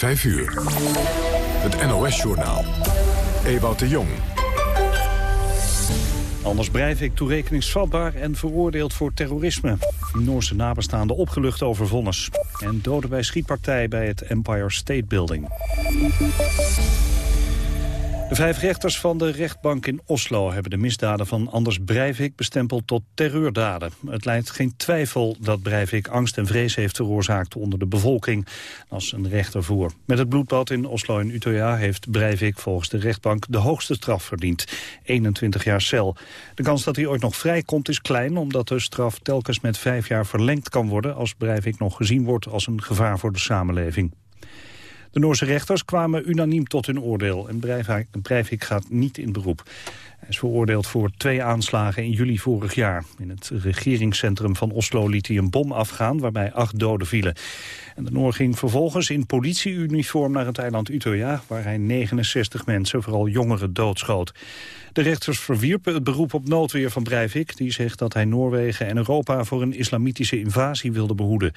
5 uur. Het NOS-journaal. Ewout de Jong. Anders Breivik toerekeningsvatbaar en veroordeeld voor terrorisme. Noorse nabestaanden opgelucht over vonnis. En doden bij schietpartij bij het Empire State Building. De vijf rechters van de rechtbank in Oslo hebben de misdaden van Anders Breivik bestempeld tot terreurdaden. Het leidt geen twijfel dat Breivik angst en vrees heeft veroorzaakt onder de bevolking als een rechter voor. Met het bloedbad in Oslo en Utøya heeft Breivik volgens de rechtbank de hoogste straf verdiend. 21 jaar cel. De kans dat hij ooit nog vrijkomt is klein omdat de straf telkens met vijf jaar verlengd kan worden als Breivik nog gezien wordt als een gevaar voor de samenleving. De Noorse rechters kwamen unaniem tot hun oordeel en Breivik gaat niet in beroep. Hij is veroordeeld voor twee aanslagen in juli vorig jaar. In het regeringscentrum van Oslo liet hij een bom afgaan waarbij acht doden vielen. De Noor ging vervolgens in politieuniform naar het eiland Utøya... waar hij 69 mensen, vooral jongeren, doodschoot. De rechters verwierpen het beroep op noodweer van Breivik... die zegt dat hij Noorwegen en Europa voor een islamitische invasie wilde behoeden.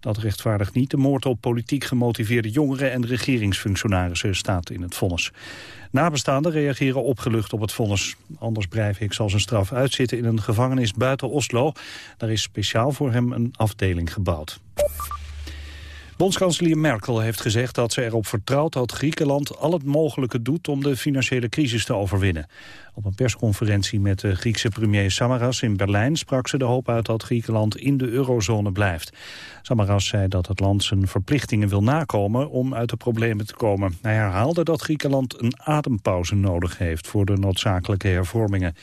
Dat rechtvaardigt niet de moord op politiek gemotiveerde jongeren... en regeringsfunctionarissen, staat in het vonnis. Nabestaanden reageren opgelucht op het vonnis. Anders Breivik zal zijn straf uitzitten in een gevangenis buiten Oslo. Daar is speciaal voor hem een afdeling gebouwd. Bondskanselier Merkel heeft gezegd dat ze erop vertrouwt dat Griekenland al het mogelijke doet om de financiële crisis te overwinnen. Op een persconferentie met de Griekse premier Samaras in Berlijn sprak ze de hoop uit dat Griekenland in de eurozone blijft. Samaras zei dat het land zijn verplichtingen wil nakomen om uit de problemen te komen. Hij herhaalde dat Griekenland een adempauze nodig heeft voor de noodzakelijke hervormingen.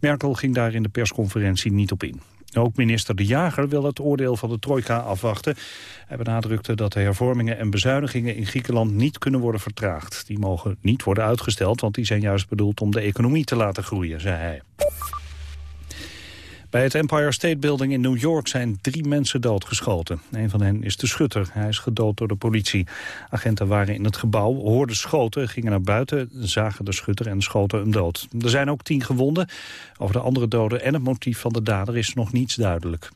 Merkel ging daar in de persconferentie niet op in. Ook minister De Jager wil het oordeel van de trojka afwachten. Hij benadrukte dat de hervormingen en bezuinigingen in Griekenland niet kunnen worden vertraagd. Die mogen niet worden uitgesteld, want die zijn juist bedoeld om de economie te laten groeien, zei hij. Bij het Empire State Building in New York zijn drie mensen doodgeschoten. Een van hen is de schutter. Hij is gedood door de politie. Agenten waren in het gebouw, hoorden schoten, gingen naar buiten, zagen de schutter en schoten hem dood. Er zijn ook tien gewonden. Over de andere doden en het motief van de dader is nog niets duidelijk.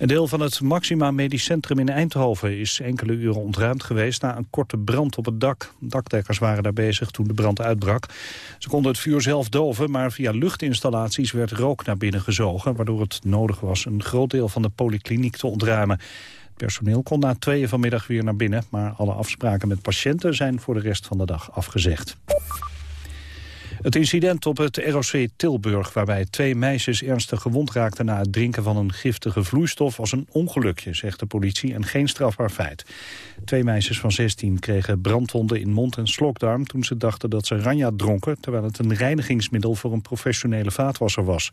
Een deel van het Maxima Medisch Centrum in Eindhoven is enkele uren ontruimd geweest na een korte brand op het dak. Dakdekkers waren daar bezig toen de brand uitbrak. Ze konden het vuur zelf doven, maar via luchtinstallaties werd rook naar binnen gezogen, waardoor het nodig was een groot deel van de polykliniek te ontruimen. Het personeel kon na tweeën vanmiddag weer naar binnen, maar alle afspraken met patiënten zijn voor de rest van de dag afgezegd. Het incident op het ROC Tilburg, waarbij twee meisjes ernstig gewond raakten na het drinken van een giftige vloeistof, was een ongelukje, zegt de politie, en geen strafbaar feit. Twee meisjes van 16 kregen brandwonden in mond en slokdarm toen ze dachten dat ze ranja dronken, terwijl het een reinigingsmiddel voor een professionele vaatwasser was.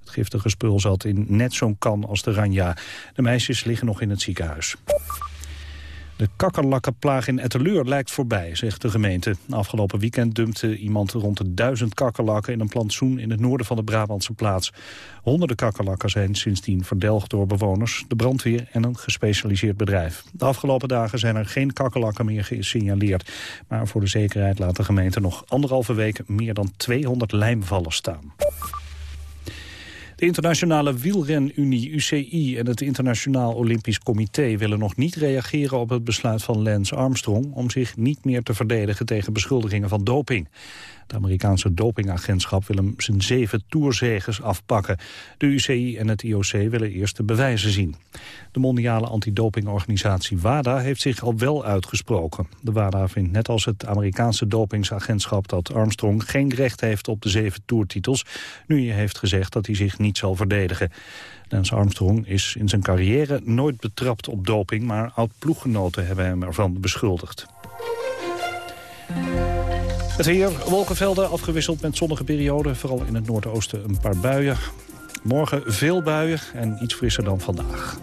Het giftige spul zat in net zo'n kan als de ranja. De meisjes liggen nog in het ziekenhuis. De kakkerlakkenplaag in Etteleur lijkt voorbij, zegt de gemeente. Afgelopen weekend dumpte iemand rond de duizend kakkerlakken... in een plantsoen in het noorden van de Brabantse plaats. Honderden kakkerlakken zijn sindsdien verdelgd door bewoners... de brandweer en een gespecialiseerd bedrijf. De afgelopen dagen zijn er geen kakkerlakken meer gesignaleerd. Maar voor de zekerheid laat de gemeente nog anderhalve week... meer dan 200 lijmvallen staan. De internationale wielrenunie UCI en het Internationaal Olympisch Comité willen nog niet reageren op het besluit van Lance Armstrong om zich niet meer te verdedigen tegen beschuldigingen van doping. Het Amerikaanse dopingagentschap wil hem zijn zeven toerzegers afpakken. De UCI en het IOC willen eerst de bewijzen zien. De mondiale antidopingorganisatie WADA heeft zich al wel uitgesproken. De WADA vindt net als het Amerikaanse dopingsagentschap dat Armstrong geen recht heeft op de zeven toertitels. Nu heeft gezegd dat hij zich niet zal verdedigen. Lance Armstrong is in zijn carrière nooit betrapt op doping, maar oud-ploeggenoten hebben hem ervan beschuldigd. Het weer, wolkenvelden afgewisseld met zonnige perioden. Vooral in het noordoosten een paar buien. Morgen veel buien en iets frisser dan vandaag.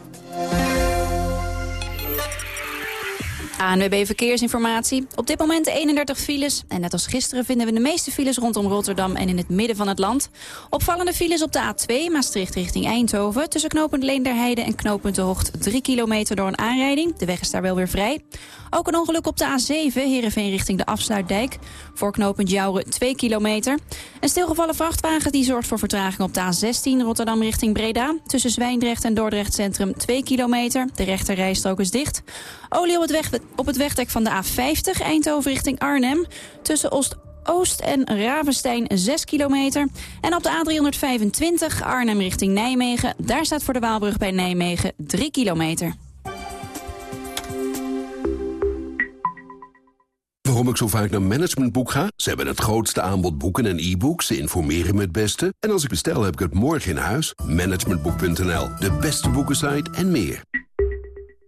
ANWB Verkeersinformatie. Op dit moment 31 files. En net als gisteren vinden we de meeste files rondom Rotterdam en in het midden van het land. Opvallende files op de A2 Maastricht richting Eindhoven. Tussen knooppunt Leenderheide en knooppunt De Hocht 3 kilometer door een aanrijding. De weg is daar wel weer vrij. Ook een ongeluk op de A7 Heerenveen richting de Afsluitdijk. Voor knooppunt Jouren 2 kilometer. Een stilgevallen vrachtwagen die zorgt voor vertraging op de A16 Rotterdam richting Breda. Tussen Zwijndrecht en Dordrecht Centrum 2 kilometer. De rechterrijstrook is dicht. Olie op het weg Op het wegdek van de A50 Eindhoven richting Arnhem. Tussen Oost Oost en Ravenstein 6 kilometer. En op de A325 Arnhem richting Nijmegen. Daar staat voor de Waalbrug bij Nijmegen 3 kilometer. Waarom ik zo vaak naar Managementboek ga? Ze hebben het grootste aanbod boeken en e-books. Ze informeren me het beste. En als ik bestel, heb ik het morgen in huis. Managementboek.nl, de beste boekensite en meer.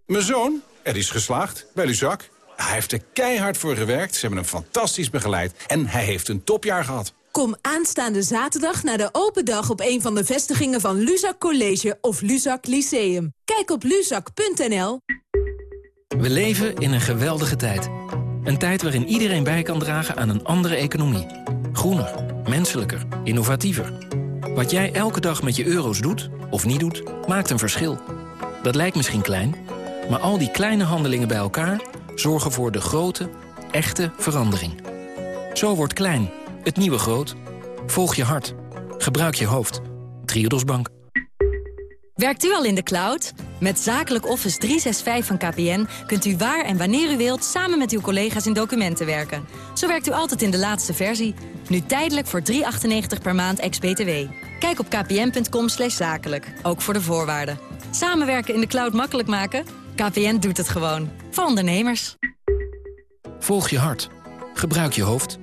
Mijn zoon, er is geslaagd bij Luzak. Hij heeft er keihard voor gewerkt, ze hebben hem fantastisch begeleid... en hij heeft een topjaar gehad. Kom aanstaande zaterdag naar de open dag op een van de vestigingen van Luzak College of Luzak Lyceum. Kijk op luzak.nl. We leven in een geweldige tijd. Een tijd waarin iedereen bij kan dragen aan een andere economie. Groener, menselijker, innovatiever. Wat jij elke dag met je euro's doet, of niet doet, maakt een verschil. Dat lijkt misschien klein, maar al die kleine handelingen bij elkaar... zorgen voor de grote, echte verandering. Zo wordt klein, het nieuwe groot. Volg je hart. Gebruik je hoofd. Triodos Bank. Werkt u al in de cloud? Met Zakelijk Office 365 van KPN kunt u waar en wanneer u wilt... samen met uw collega's in documenten werken. Zo werkt u altijd in de laatste versie. Nu tijdelijk voor 3,98 per maand ex-BTW. Kijk op kpn.com zakelijk, ook voor de voorwaarden. Samenwerken in de cloud makkelijk maken? KPN doet het gewoon. Voor ondernemers. Volg je hart. Gebruik je hoofd.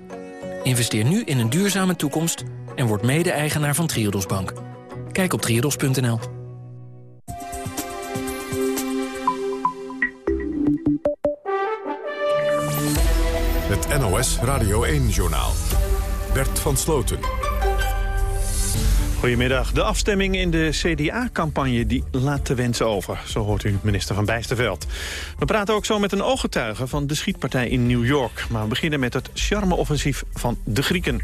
Investeer nu in een duurzame toekomst... en word mede-eigenaar van Triodos Bank. Kijk op triodos.nl. Het NOS Radio 1-journaal. Bert van Sloten. Goedemiddag. De afstemming in de CDA-campagne die laat te wensen over. Zo hoort u minister van Bijsterveld. We praten ook zo met een ooggetuige van de schietpartij in New York. Maar we beginnen met het charme-offensief van de Grieken.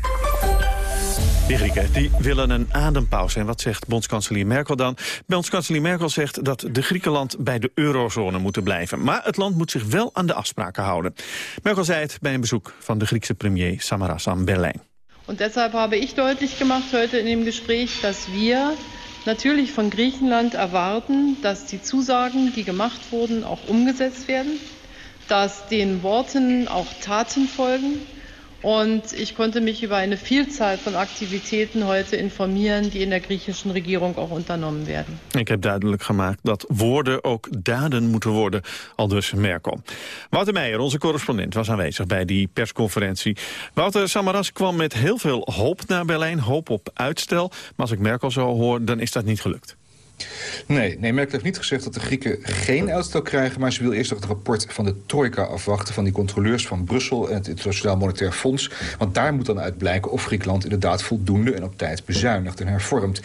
Die Grieken die willen een adempauze. En wat zegt bondskanselier Merkel dan? Bondskanselier Merkel zegt dat de Griekenland bij de eurozone moeten blijven. Maar het land moet zich wel aan de afspraken houden. Merkel zei het bij een bezoek van de Griekse premier Samaras aan Berlijn. Und deshalb habe ich deutlich gemacht heute in dem Gespräch, dass wir natürlich von Griechenland erwarten, dass die Zusagen, die gemacht wurden, auch umgesetzt werden, dass den Worten auch Taten folgen. Und ich konnte mich über eine Vielzahl von Aktivitäten heute informieren, die in der griechischen Regierung auch unternommen werden. Ik heb duidelijk gemaakt dat woorden ook daden moeten worden, al dus Merkel. Wouter Meijer, onze correspondent, was aanwezig bij die persconferentie. Wouter Samaras kwam met heel veel hoop naar Berlijn, hoop op uitstel. Maar als ik Merkel zo hoor, dan is dat niet gelukt. Nee, nee, Merkel heeft niet gezegd dat de Grieken geen uitstel krijgen... maar ze wil eerst nog het rapport van de trojka afwachten... van die controleurs van Brussel en het Internationaal Monetair Fonds. Want daar moet dan uit blijken of Griekenland inderdaad voldoende... en op tijd bezuinigt en hervormt.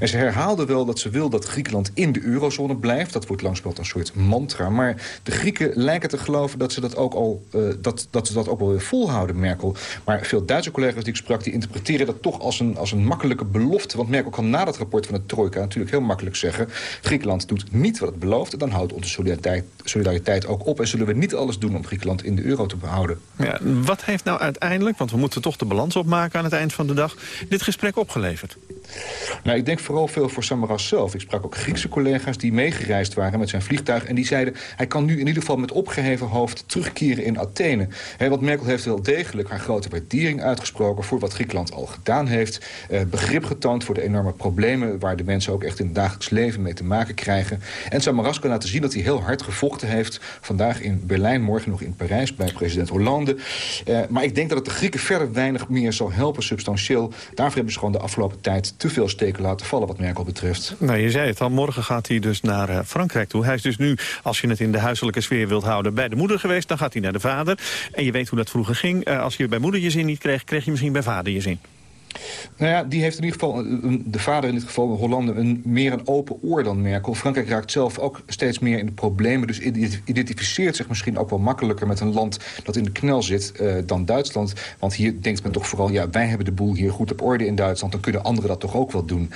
En ze herhaalde wel dat ze wil dat Griekenland in de eurozone blijft. Dat wordt langsbeld een soort mantra. Maar de Grieken lijken te geloven dat ze dat ook, al, uh, dat, dat, ze dat ook wel weer volhouden, Merkel. Maar veel Duitse collega's die ik sprak... die interpreteren dat toch als een, als een makkelijke belofte. Want Merkel kan na dat rapport van de trojka natuurlijk heel makkelijk zeggen... Griekenland doet niet wat het belooft... dan houdt onze solidariteit, ook op... en zullen we niet alles doen om Griekenland in de euro te behouden. Ja, wat heeft nou uiteindelijk, want we moeten toch de balans opmaken... aan het eind van de dag, dit gesprek opgeleverd? Nou, ik denk vooral veel voor Samaras zelf. Ik sprak ook Griekse collega's die meegereisd waren met zijn vliegtuig... en die zeiden, hij kan nu in ieder geval met opgeheven hoofd terugkeren in Athene. He, want Merkel heeft wel degelijk haar grote waardering uitgesproken... voor wat Griekenland al gedaan heeft. Eh, begrip getoond voor de enorme problemen... waar de mensen ook echt in het dagelijks leven mee te maken krijgen. En Samaras kan laten zien dat hij heel hard gevochten heeft. Vandaag in Berlijn, morgen nog in Parijs bij president Hollande. Uh, maar ik denk dat het de Grieken verder weinig meer zal helpen substantieel. Daarvoor hebben ze gewoon de afgelopen tijd te veel steken laten vallen wat Merkel betreft. Nou, je zei het al, morgen gaat hij dus naar uh, Frankrijk toe. Hij is dus nu, als je het in de huiselijke sfeer wilt houden, bij de moeder geweest. Dan gaat hij naar de vader. En je weet hoe dat vroeger ging. Uh, als je bij moeder je zin niet kreeg, kreeg je misschien bij vader je zin. Nou ja, die heeft in ieder geval, de vader in dit geval, Hollande, een, meer een open oor dan Merkel. Frankrijk raakt zelf ook steeds meer in de problemen. Dus identificeert zich misschien ook wel makkelijker met een land dat in de knel zit uh, dan Duitsland. Want hier denkt men toch vooral, ja, wij hebben de boel hier goed op orde in Duitsland. Dan kunnen anderen dat toch ook wel doen.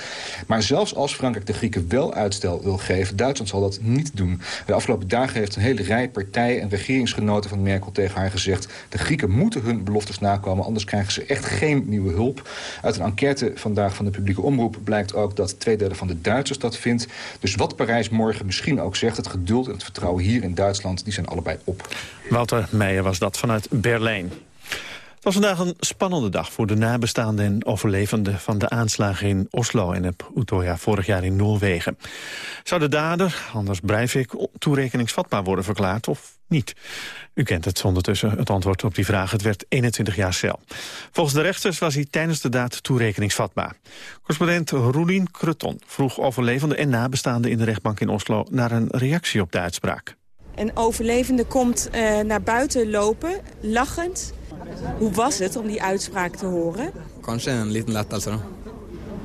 Maar zelfs als Frankrijk de Grieken wel uitstel wil geven, Duitsland zal dat niet doen. De afgelopen dagen heeft een hele rij partijen en regeringsgenoten van Merkel tegen haar gezegd... de Grieken moeten hun beloftes nakomen, anders krijgen ze echt geen nieuwe hulp. Uit een enquête vandaag van de publieke omroep blijkt ook dat twee derde van de Duitsers dat vindt. Dus wat Parijs morgen misschien ook zegt, het geduld en het vertrouwen hier in Duitsland, die zijn allebei op. Wouter Meijer was dat vanuit Berlijn. Het was vandaag een spannende dag voor de nabestaanden en overlevenden van de aanslagen in Oslo en op Utøya vorig jaar in Noorwegen. Zou de dader, Anders Breivik, toerekeningsvatbaar worden verklaard of niet? U kent het ondertussen, het antwoord op die vraag. Het werd 21 jaar cel. Volgens de rechters was hij tijdens de daad toerekeningsvatbaar. Correspondent Roelien Kreton vroeg overlevenden en nabestaanden in de rechtbank in Oslo naar een reactie op de uitspraak. Een overlevende komt uh, naar buiten lopen, lachend. Hoe was het om die uitspraak te horen? Een liten lettelse.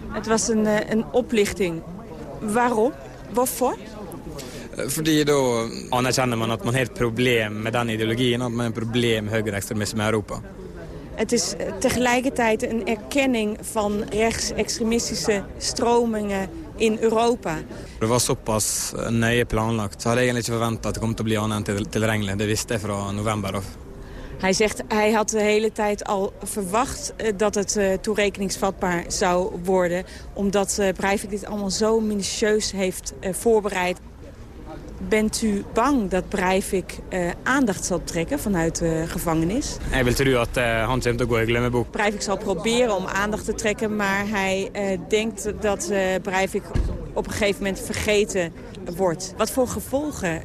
Het was een, uh, een oplichting. Waarom? Waarvoor? Fordi da anerkjenner man at man har et problem med den ideologien, at man har een probleem med høyreekstremisme i Europa. Het is tegelijkertijd een erkenning van rechtsextremistische stromingen in Europa. Det var såpass nøye planlagt, så hadde jeg egentlig ikke forventet at det kom til å bli annet enn tilregnelig. Det visste jeg fra november af. Hij zegt hij had de hele tijd al verwacht dat het uh, toerekeningsvatbaar zou worden. Omdat uh, Breivik dit allemaal zo minutieus heeft uh, voorbereid. Bent u bang dat Breivik uh, aandacht zal trekken vanuit de gevangenis? Ik wil tro dat uh, han kommer gå i glemmeboek. Breivik zal proberen om aandacht te trekken, maar hij uh, denkt dat Breivik op een gegeven moment vergeten wordt. Wat voor gevolgen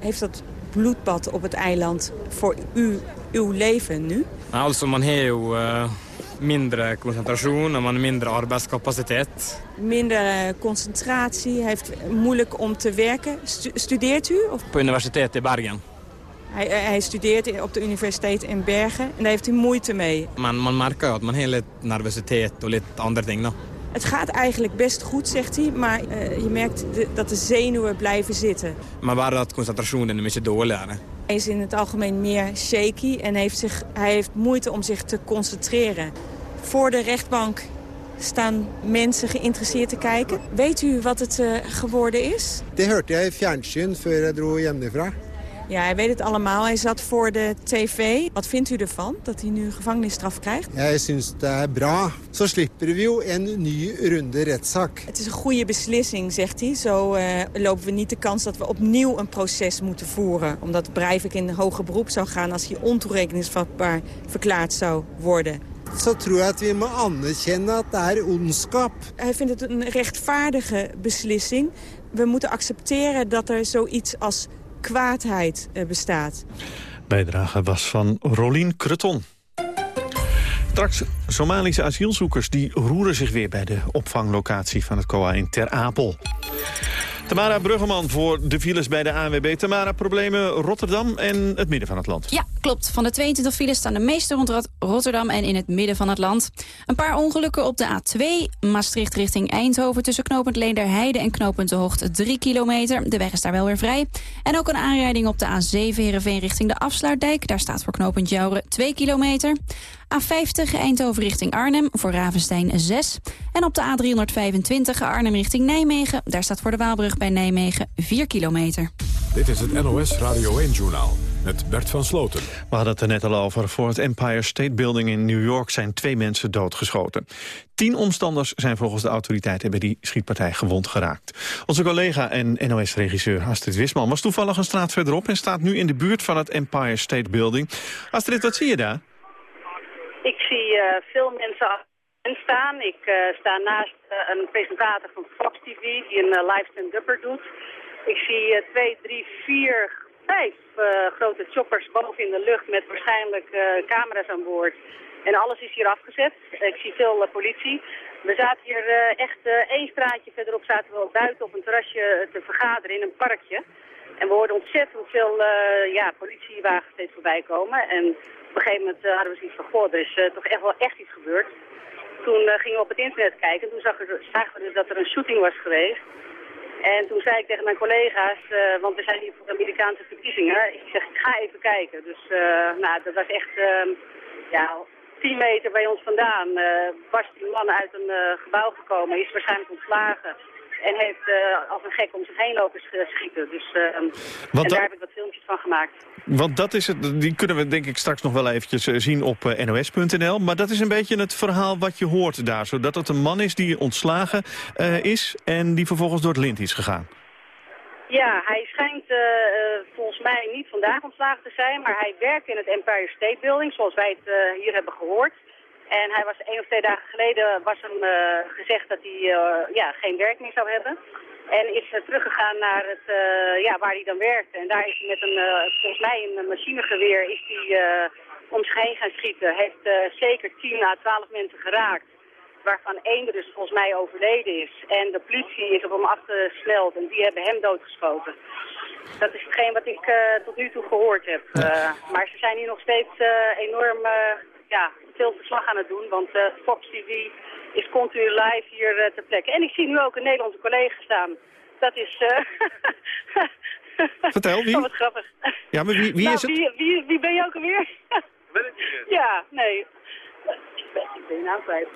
heeft dat bloedbad op het eiland voor u, uw leven nu? Nou, also, man heeft minder concentratie en man minder arbeidscapaciteit. Minder concentratie, heeft moeilijk om te werken. Stu studeert u? Of? Op universiteit in Bergen. Hij, hij, studeert op de universiteit in Bergen en daar heeft hij moeite mee. Man, man merkt dat man heeft nervositeit en andere dingen. Het gaat eigenlijk best goed, zegt hij, maar uh, je merkt de, dat de zenuwen blijven zitten. Maar waar dat concentratie een beetje doorleren. Hij is in het algemeen meer shaky en heeft zich, hij heeft moeite om zich te concentreren. Voor de rechtbank staan mensen geïnteresseerd te kijken. Weet u wat het uh, geworden is? Hoorde jij in fjernsyn ik droeg hjemmefra. Ja, hij weet het allemaal. Hij zat voor de tv. Wat vindt u ervan, dat hij nu gevangenisstraf krijgt? Ja, ik vind het bra. Zo slipper we jo een nieuwe runde rechtszaak. Het is een goede beslissing, zegt hij. Zo uh, lopen we niet de kans dat we opnieuw een proces moeten voeren. Omdat Breivik in hoger beroep zou gaan als hij ontoerekeningsvatbaar verklaard zou worden. Zo tror ik dat we moeten anerkennen dat het is ondskap. Hij vindt het een rechtvaardige beslissing. We moeten accepteren dat er zoiets als kwaadheid bestaat. Bijdrage was van Rolien Kreton. Straks Somalische asielzoekers die roeren zich weer bij de opvanglocatie van het COA in Ter Apel. Tamara Bruggeman voor de files bij de ANWB. Tamara, problemen Rotterdam en het midden van het land. Ja, klopt. Van de 22 files staan de meeste rond Rotterdam en in het midden van het land. Een paar ongelukken op de A2. Maastricht richting Eindhoven tussen knooppunt Leenderheide en knooppunt De Hoogte 3 kilometer. De weg is daar wel weer vrij. En ook een aanrijding op de A7 Heerenveen richting de Afsluitdijk. Daar staat voor knooppunt Jouren 2 kilometer. A50 Eindhoven richting Arnhem, voor Ravenstein 6. En op de A325 Arnhem richting Nijmegen. Daar staat voor de Waalbrug bij Nijmegen 4 kilometer. Dit is het NOS Radio 1-journaal met Bert van Sloten. We hadden het er net al over. Voor het Empire State Building in New York zijn twee mensen doodgeschoten. Tien omstanders zijn volgens de autoriteiten bij die schietpartij gewond geraakt. Onze collega en NOS-regisseur Astrid Wisman was toevallig een straat verderop... en staat nu in de buurt van het Empire State Building. Astrid, wat zie je daar? Ik zie uh, veel mensen staan. Ik uh, sta naast uh, een presentator van Fox TV die een live stand-upper doet. Ik zie twee, drie, vier, vijf grote choppers boven in de lucht met waarschijnlijk camera's aan boord. En alles is hier afgezet. Ik zie veel politie. We zaten hier echt één straatje verderop zaten we buiten op een terrasje te vergaderen in een parkje. En we hoorden ontzettend veel ja, politiewagens steeds voorbij komen. En een gegeven moment uh, hadden we zoiets van, goh, er is uh, toch echt wel echt iets gebeurd. Toen uh, gingen we op het internet kijken en toen zag zagen we dus dat er een shooting was geweest. En toen zei ik tegen mijn collega's, want we zijn hier voor de Amerikaanse verkiezingen, ik zeg, ik ga even kijken. Dus nou, dat was echt, ehm, ja, 10 meter bij ons vandaan was die man uit een gebouw gekomen, is waarschijnlijk ontslagen. En heeft eh, als een gek om zich heen lopen sch- schieten. Dus en dat- daar heb ik wat filmpjes van gemaakt. Want dat is het, die kunnen we denk ik straks nog wel eventjes eh, zien op eh, nos.nl. Maar dat is een beetje het verhaal wat je hoort daar. Zodat het een man is die ontslagen eh, is en die vervolgens door het lint is gegaan. Ja, hij schijnt eh, eh, volgens mij niet vandaag ontslagen te zijn, maar hij werkt in het Empire State Building, zoals wij het eh, hier hebben gehoord. En hij was één of twee dagen geleden was hem eh, gezegd dat hij eh, ja, geen werk meer zou hebben. En is eh, teruggegaan naar het, eh, ja, waar hij dan werkte. En daar is hij met een, volgens mij een machinegeweer, is hij om zich heen gaan schieten. Heeft zeker 10 à 12 mensen geraakt waarvan één er dus volgens mij overleden is. En de politie is op hem afgesneld en die hebben hem doodgeschoten. Dat is hetgeen wat ik tot nu toe gehoord heb. Maar ze zijn hier nog steeds enorm ja, veel verslag aan het doen, want eh, Fox TV is continu live hier eh, ter plekke. En ik zie nu ook een Nederlandse collega staan. Dat is... eh, Vertel, wie? Oh, wat grappig. Ja, maar wie, wie Nou, is het? Wie, wie, wie ben je ook alweer? ja, nee. Ik ben, ik ben je naam kwijt.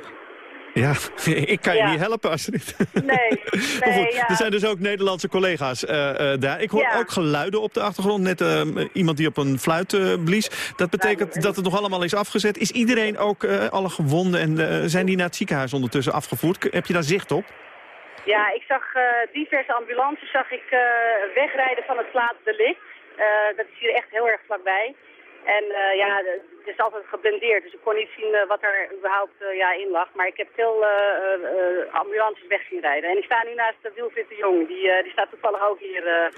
Ja, ik kan je Ja. niet helpen, Astrid. Nee, nee, goed, ja. Er zijn dus ook Nederlandse collega's eh, eh, daar. Ik hoor Ja. ook geluiden op de achtergrond. Net eh, iemand die op een fluit eh, blies. Dat betekent dat het nog allemaal is afgezet. Is iedereen ook, alle gewonden, en zijn die naar het ziekenhuis ondertussen afgevoerd? Heb je daar zicht op? Ja, ik zag diverse ambulances zag ik, wegrijden van het plaatsdelict. Dat is hier echt heel erg vlakbij. En eh, ja, het is altijd geblendeerd, dus ik kon niet zien eh, wat er überhaupt eh, ja, in lag. Maar ik heb veel ambulances weg zien rijden. En ik sta nu naast de Wilfried de Jong, die, die staat toevallig ook hier.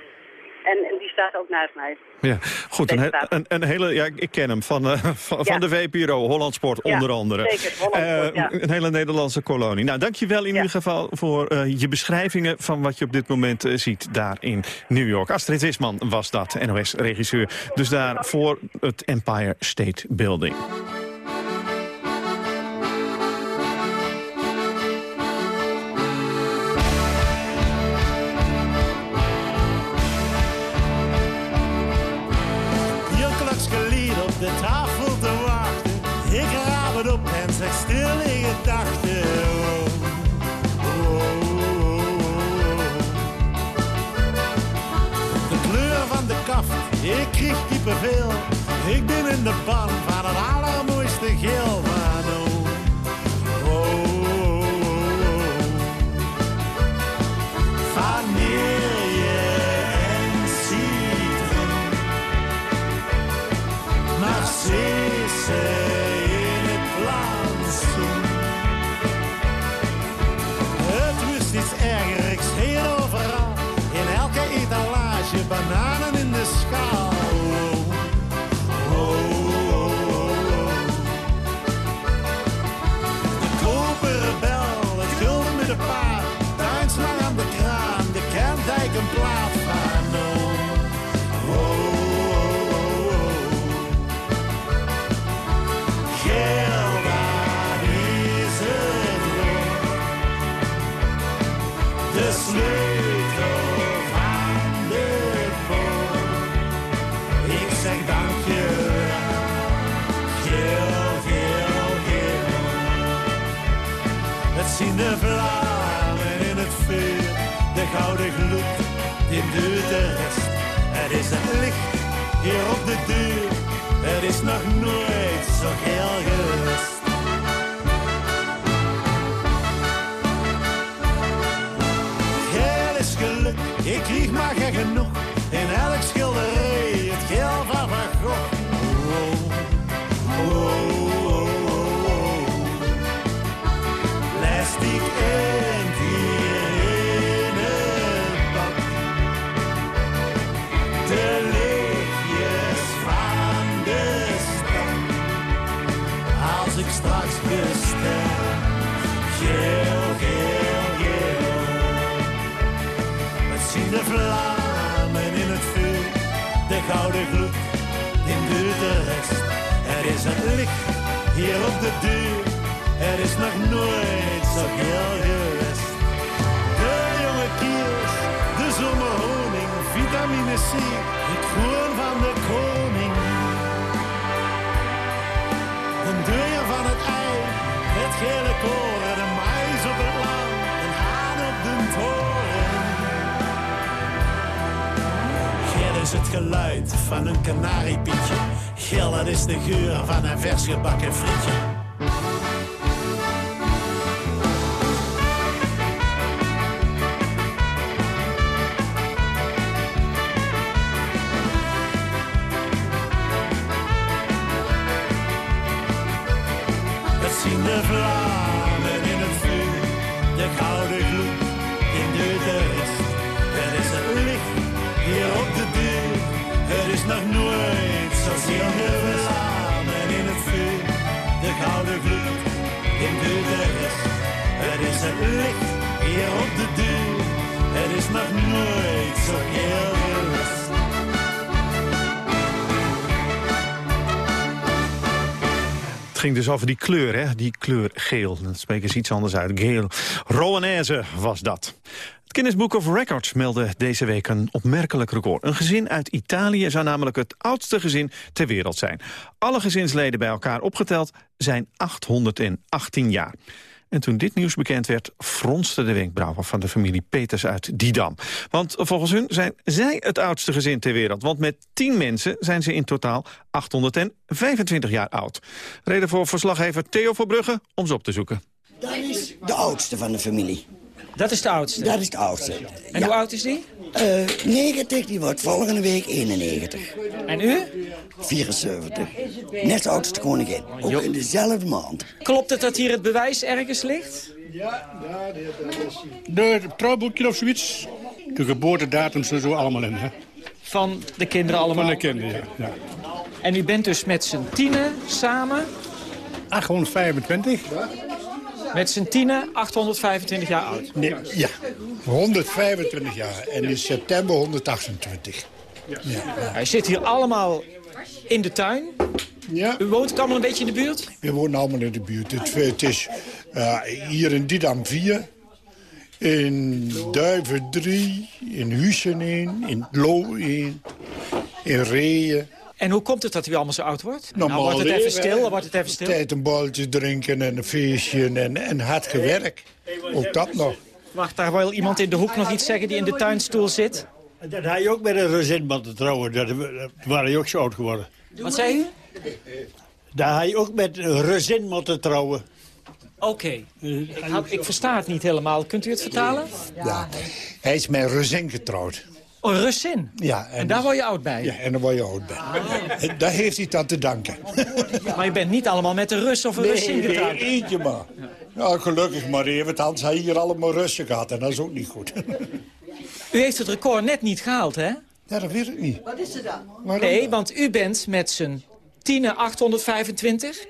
En, en die staat ook naast mij. Ja, goed. Een, een, een hele, ja, ik ken hem van, eh, van, Ja. van de VPRO, Holland Sport Ja, onder andere. zeker, Holland Sport, Eh, ja. Een hele Nederlandse kolonie. Nou, dankjewel in ieder geval voor eh, je beschrijvingen van wat je op dit moment ziet daar in New York. Astrid Wisman was dat, NOS-regisseur. Dus daar voor het Empire State Building. Ik kreeg kippenvel. Ik ben in de ban van het allermooiste geel gouden gloed, duurt de rest. Het is het licht hier op de deur. Het is nog nooit zo geel geweest. Geel is geluk, ik krieg maar geen genoeg. Vlammen in het vuur, de gouden gloed, in de rest. Er is een licht hier op de deur, er is nog nooit zo geel geweest. De jonge kiers, de zomerhoning, vitamine C, het groen van de koning. Een deur van het ei, het gele koren, het geluid van een kanariepietje. Geel, dat is de geur van een vers gebakken frietje. Op de het is nog nooit zo heel geweest. Ging dus over die kleur, hè? die kleur geel. Dan spreken ze iets anders uit. Geel. Roanaise was dat. Het Guinness Book of Records meldde deze week een opmerkelijk record. Een gezin uit Italië zou namelijk het oudste gezin ter wereld zijn. Alle gezinsleden bij elkaar opgeteld zijn 818 jaar. En toen dit nieuws bekend werd, fronste de wenkbrauwen van de familie Peters uit Didam. Want volgens hun zijn zij het oudste gezin ter wereld. Want met 10 mensen zijn ze in totaal 825 jaar oud. Reden voor verslaggever Theo Verbrugge om ze op te zoeken. Dat is de oudste van de familie. Dat is de oudste? Dat is de oudste. En hoe oud is die? Eh 90, die wordt volgende week 91. En u? 74. Net de oudste koningin. Ook in dezelfde maand. Klopt het dat hier het bewijs ergens ligt? De trouwboekje of zoiets. De geboortedatum zo, zo allemaal in. Hè? Van de kinderen allemaal? Van de kinderen, ja. ja. En u bent dus met z'n tienen samen? 825. Met z'n tienen 825 jaar oud? Nee, ja, 125 jaar. En in september 128. Ja. Hij zit hier allemaal in de tuin. Ja. U woont ook allemaal een beetje in de buurt? We wonen allemaal in de buurt. Het, het is eh, hier in Didam 4. In Duiven 3. In Huizen 1. In Lo 1. In Reeën. En hoe komt het dat u allemaal zo oud wordt? Normaal nou, wordt het even stil, dan wordt het even stil. Tijd een balletje drinken en een feestje en, en hard gewerkt. Ook dat nog. Wacht, daar wil iemand in de hoek nog iets zeggen die in de tuinstoel zit. Dat had je ook met een gezin moeten trouwen. Dat dat waren je ook zo oud geworden. Wat zei u? Daar had je ook met een gezin moeten trouwen. Oké, ik, ik versta het niet helemaal. Kunt u het vertalen? Ja. Hij is met Ruzin getrouwd. Oh, Russin. Ja, En daar word je oud bij? Ja, en daar word je oud bij. En Daar heeft hij het aan te danken. Maar je bent niet allemaal met een Rus of een Russin nee, getrouwd? nee, eentje maar. Nou, gelukkig maar even, want anders had hij hier allemaal Russen gehad. En dat is ook niet goed. U heeft het record net niet gehaald, hè? Ja, dat weet ik niet. Wat is er dan? Waarom Nee, dan? want u bent met z'n tienen 825.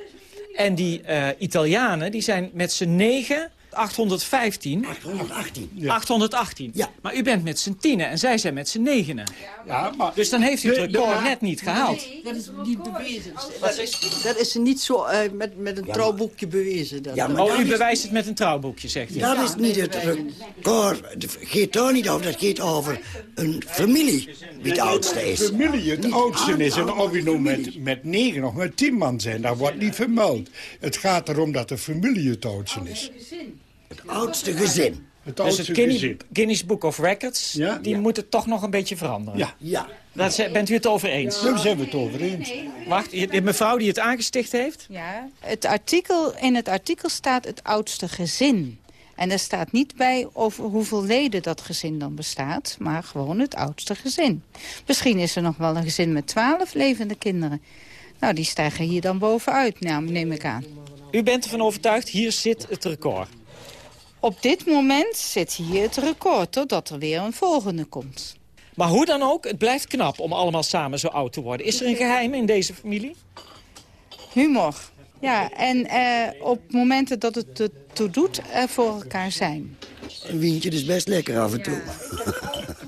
En die eh, Italianen die zijn met z'n negen 815. 818. 818. Ja. Maar u bent met z'n tienen en zij zijn met z'n negenen. Ja, maar... Dus dan heeft u het record net niet gehaald. Dat is niet bewezen. Dat is, dat is niet zo eh, met, met een trouwboekje bewezen. Dat. Ja, maar Oh, u is- bewijst het met een trouwboekje, zegt u. Dat is niet het record. Het gaat daar niet over. Dat gaat over een familie wie het oudste is. familie het oudste is. En of je nou met, met negen of met tien man zijn, dat wordt niet vermeld. Het gaat erom dat de familie het oudste is. Het oudste gezin. Het Dus oudste het Guinness, gezin. Guinness Book of Records, Ja? die moet het toch nog een beetje veranderen. Ja. Ja. Daar bent u het over eens? Daar zijn we het over eens. Wacht, de mevrouw die het aangesticht heeft? Ja, het artikel, in het artikel staat het oudste gezin. En er staat niet bij over hoeveel leden dat gezin dan bestaat... maar gewoon het oudste gezin. Misschien is er nog wel een gezin met twaalf levende kinderen. Nou, die stijgen hier dan bovenuit, neem ik aan. U bent ervan overtuigd, hier zit het record. Op dit moment zit hier het record, totdat er weer een volgende komt. Maar hoe dan ook, het blijft knap om allemaal samen zo oud te worden. Is er een geheim in deze familie? Humor. Ja, en eh, op momenten dat het er toe doet, er voor elkaar zijn. Een windje is best lekker af en toe.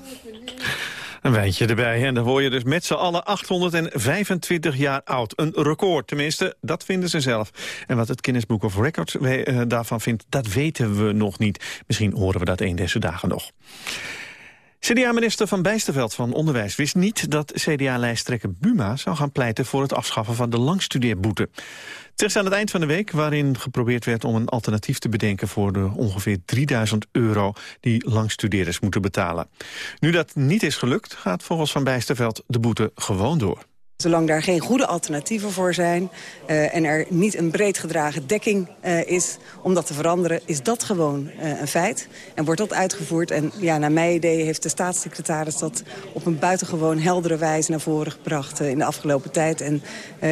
Een wijntje erbij en dan word je dus met z'n allen 825 jaar oud. Een record, tenminste, dat vinden ze zelf. En wat het Guinness Book of Records eh, daarvan vindt, dat weten we nog niet. Misschien horen we dat een deze dagen nog. CDA-minister Van Bijsterveld van Onderwijs wist niet dat CDA-lijsttrekker Buma zou gaan pleiten voor het afschaffen van de langstudeerboete. Is aan het eind van de week waarin geprobeerd werd om een alternatief te bedenken voor de ongeveer 3000 euro die langstudeerders moeten betalen. Nu dat niet is gelukt gaat volgens Van Bijsterveld de boete gewoon door. Zolang daar geen goede alternatieven voor zijn... Uh, en er niet een breed gedragen dekking uh, is om dat te veranderen... is dat gewoon uh, een feit. En wordt dat uitgevoerd. En ja, naar mijn idee heeft de staatssecretaris dat... op een buitengewoon heldere wijze naar voren gebracht in de afgelopen tijd. En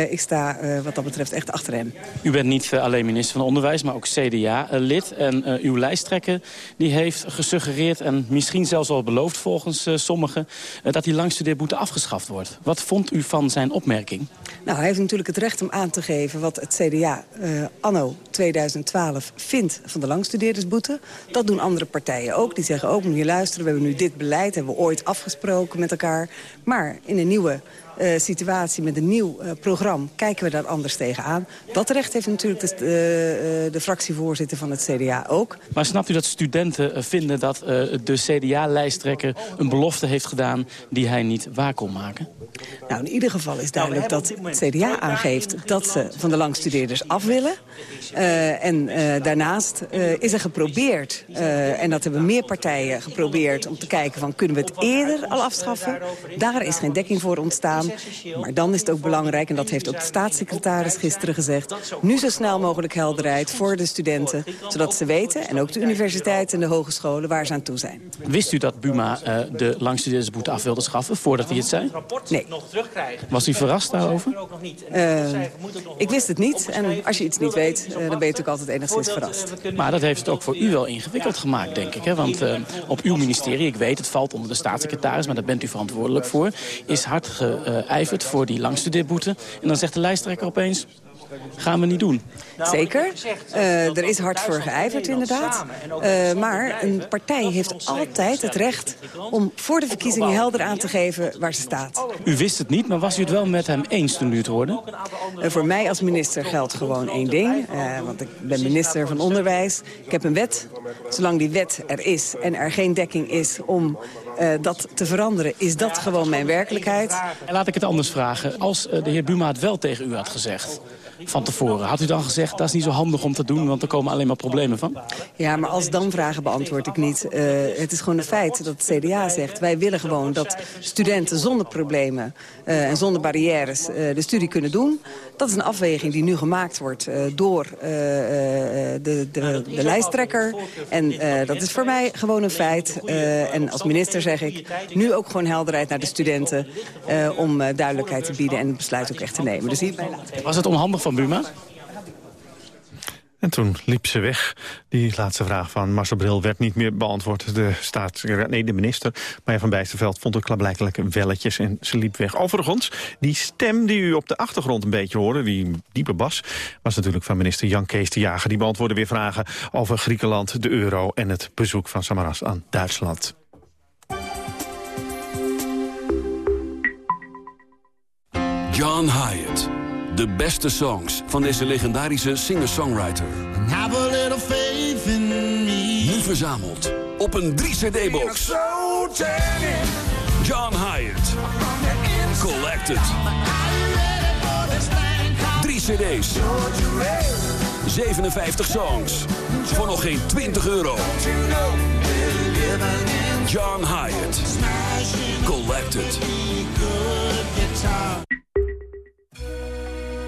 ik sta wat dat betreft echt achter hem. U bent niet alleen minister van Onderwijs, maar ook CDA-lid. En uw lijsttrekker die heeft gesuggereerd... en misschien zelfs al beloofd volgens sommigen... dat die langstudeerboete afgeschaft wordt. Wat vond u van zijn opmerking? Nou, hij heeft natuurlijk het recht om aan te geven wat het CDA uh, anno 2012 vindt van de langstudeerdersboete. Dat doen andere partijen ook. Die zeggen ook, moet je luisteren, we hebben nu dit beleid, hebben we ooit afgesproken met elkaar. Maar in een nieuwe uh, situatie met een nieuw uh, programma kijken we daar anders tegenaan. Dat recht heeft natuurlijk de, uh, de fractievoorzitter van het CDA ook. Maar snapt u dat studenten vinden dat de CDA-lijsttrekker een belofte heeft gedaan die hij niet waar kon maken? Nou, in ieder geval is duidelijk dat het CDA aangeeft dat ze van de langstudeerders af willen. en daarnaast is er geprobeerd, en dat hebben meer partijen geprobeerd om te kijken van kunnen we het eerder al afschaffen. Daar is geen dekking voor ontstaan. Maar dan is het ook belangrijk, en dat heeft ook de staatssecretaris gisteren gezegd... nu zo snel mogelijk helderheid voor de studenten, zodat ze weten... en ook de universiteiten en de hogescholen waar ze aan toe zijn. Wist u dat Buma uh, de langstudeerdersboete af wilde schaffen voordat hij het zei? Nee. Was u verrast daarover? Uh, ik wist het niet. En als je iets niet weet, uh, dan ben je natuurlijk altijd enigszins verrast. Maar dat heeft het ook voor u wel ingewikkeld gemaakt, denk ik. Hè? Want uh, op uw ministerie, ik weet, het valt onder de staatssecretaris... maar daar bent u verantwoordelijk voor, is hard ge, ijvert voor die langstudeerboete. En dan zegt de lijsttrekker opeens, gaan we niet doen. Zeker. Uh, er is hard voor geijverd, inderdaad. Uh, maar een partij heeft altijd het recht om voor de verkiezingen helder aan te geven waar ze staat. U wist het niet, maar was u het wel met hem eens toen u het hoorde? Uh, voor mij als minister geldt gewoon één ding. want ik ben minister van Onderwijs. Ik heb een wet. Zolang die wet er is en er geen dekking is om uh, dat te veranderen, is dat gewoon mijn werkelijkheid. En laat ik het anders vragen. Als uh, de heer Buma het wel tegen u had gezegd van tevoren, had u dan gezegd dat is niet zo handig om te doen, want er komen alleen maar problemen van? Ja, maar als dan vragen beantwoord ik niet. Uh, het is gewoon een feit dat het CDA zegt, wij willen gewoon dat studenten zonder problemen en zonder barrières de studie kunnen doen. Dat is een afweging die nu gemaakt wordt door de, de, de, lijsttrekker. En dat is voor mij gewoon een feit. en als minister zeg ik, nu ook gewoon helderheid naar de studenten... Uh, om uh, duidelijkheid te bieden en het besluit ook echt te nemen. Dus hierbij laat Was het onhandig van Buma? En toen liep ze weg. Die laatste vraag van Marcel Bril werd niet meer beantwoord. De, staats, nee, de minister, Marja van Bijsterveld, vond er klaarblijkelijk welletjes en ze liep weg. Overigens, die stem die u op de achtergrond een beetje hoorde, die diepe bas, was natuurlijk van minister Jan Kees de Jager. Die beantwoordde weer vragen over Griekenland, de euro en het bezoek van Samaras aan Duitsland. John Hyatt. De beste songs van deze legendarische singer-songwriter. Nu verzameld op een 3-cd-box. John Hyatt. Collected. 3 cd's. 57 songs. Voor nog geen 20 euro. John Hyatt. Collected.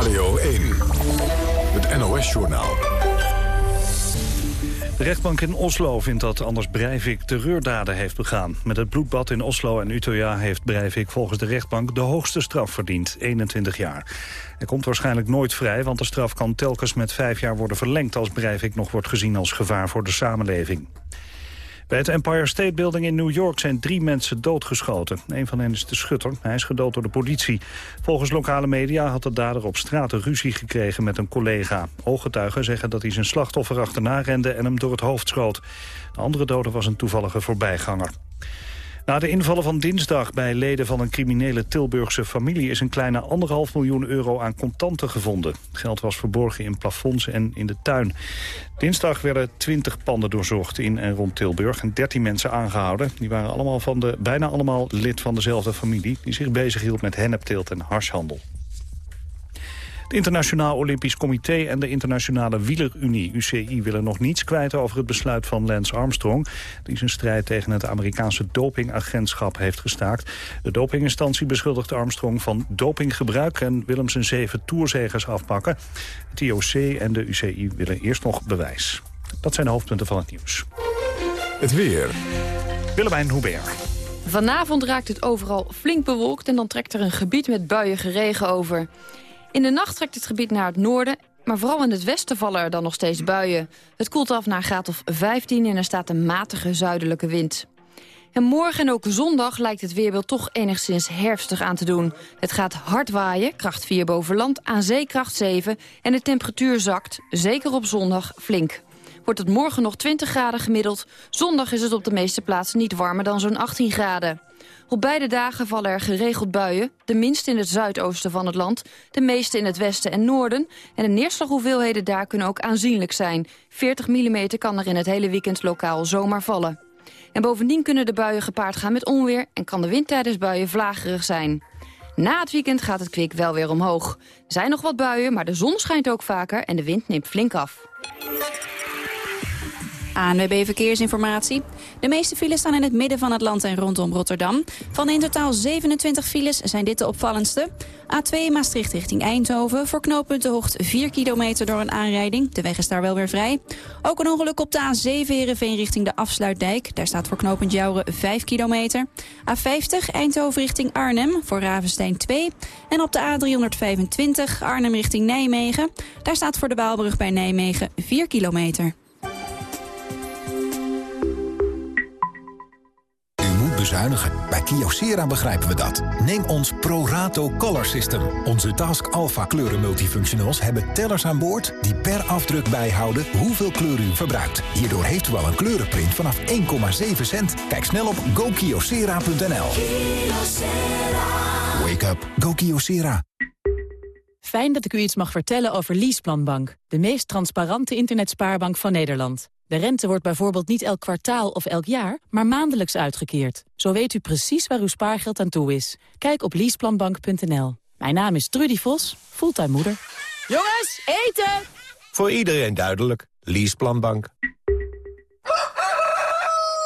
Radio 1. Het NOS-journaal. De rechtbank in Oslo vindt dat Anders Breivik terreurdaden heeft begaan. Met het bloedbad in Oslo en Utøya heeft Breivik volgens de rechtbank de hoogste straf verdiend, 21 jaar. Hij komt waarschijnlijk nooit vrij, want de straf kan telkens met vijf jaar worden verlengd als Breivik nog wordt gezien als gevaar voor de samenleving. Bij het Empire State Building in New York zijn drie mensen doodgeschoten. Een van hen is de schutter. Hij is gedood door de politie. Volgens lokale media had de dader op straat een ruzie gekregen met een collega. Ooggetuigen zeggen dat hij zijn slachtoffer achterna rende en hem door het hoofd schoot. De andere dode was een toevallige voorbijganger. Na de invallen van dinsdag bij leden van een criminele Tilburgse familie... is een kleine anderhalf miljoen euro aan contanten gevonden. Het geld was verborgen in plafonds en in de tuin. Dinsdag werden 20 panden doorzocht in en rond Tilburg... en 13 mensen aangehouden. Die waren allemaal van de, bijna allemaal lid van dezelfde familie... die zich bezighield met hennepteelt en harshandel. Het Internationaal Olympisch Comité en de Internationale Wielerunie, UCI, willen nog niets kwijt over het besluit van Lance Armstrong, die zijn strijd tegen het Amerikaanse dopingagentschap heeft gestaakt. De dopinginstantie beschuldigt Armstrong van dopinggebruik en wil hem zijn zeven toerzegers afpakken. Het IOC en de UCI willen eerst nog bewijs. Dat zijn de hoofdpunten van het nieuws. Het weer. Willemijn Hubert. Vanavond raakt het overal flink bewolkt en dan trekt er een gebied met buiige regen over. In de nacht trekt het gebied naar het noorden, maar vooral in het westen vallen er dan nog steeds buien. Het koelt af naar graad of 15 en er staat een matige zuidelijke wind. En morgen en ook zondag lijkt het weerbeeld toch enigszins herfstig aan te doen. Het gaat hard waaien, kracht 4 boven land, aan zee kracht 7... en de temperatuur zakt, zeker op zondag, flink. Wordt het morgen nog 20 graden gemiddeld. Zondag is het op de meeste plaatsen niet warmer dan zo'n 18 graden. Op beide dagen vallen er geregeld buien. De minste in het zuidoosten van het land, de meeste in het westen en noorden. En de neerslaghoeveelheden daar kunnen ook aanzienlijk zijn. 40 mm kan er in het hele weekend lokaal zomaar vallen. En bovendien kunnen de buien gepaard gaan met onweer... en kan de wind tijdens buien vlagerig zijn. Na het weekend gaat het kwik wel weer omhoog. Er zijn nog wat buien, maar de zon schijnt ook vaker en de wind neemt flink af. ANWB Verkeersinformatie. De meeste files staan in het midden van het land en rondom Rotterdam. Van in totaal 27 files zijn dit de opvallendste. A2 Maastricht richting Eindhoven. Voor knooppunt de Hocht 4 kilometer door een aanrijding. De weg is daar wel weer vrij. Ook een ongeluk op de A7 Heerenveen richting de Afsluitdijk. Daar staat voor knooppunt Jouren 5 kilometer. A50 Eindhoven richting Arnhem voor Ravenstein 2. En op de A325 Arnhem richting Nijmegen. Daar staat voor de Waalbrug bij Nijmegen 4 kilometer. Bezuinigen. Bij Kyocera begrijpen we dat. Neem ons ProRato Color System. Onze Task Alpha kleuren multifunctionals hebben tellers aan boord... die per afdruk bijhouden hoeveel kleur u verbruikt. Hierdoor heeft u al een kleurenprint vanaf 1,7 cent. Kijk snel op gokyocera.nl. Wake up. Go Kyocera. Fijn dat ik u iets mag vertellen over Leaseplanbank. De meest transparante internetspaarbank van Nederland. De rente wordt bijvoorbeeld niet elk kwartaal of elk jaar, maar maandelijks uitgekeerd. Zo weet u precies waar uw spaargeld aan toe is. Kijk op leaseplanbank.nl. Mijn naam is Trudy Vos, fulltime moeder. Jongens, eten! Voor iedereen duidelijk. Leaseplanbank.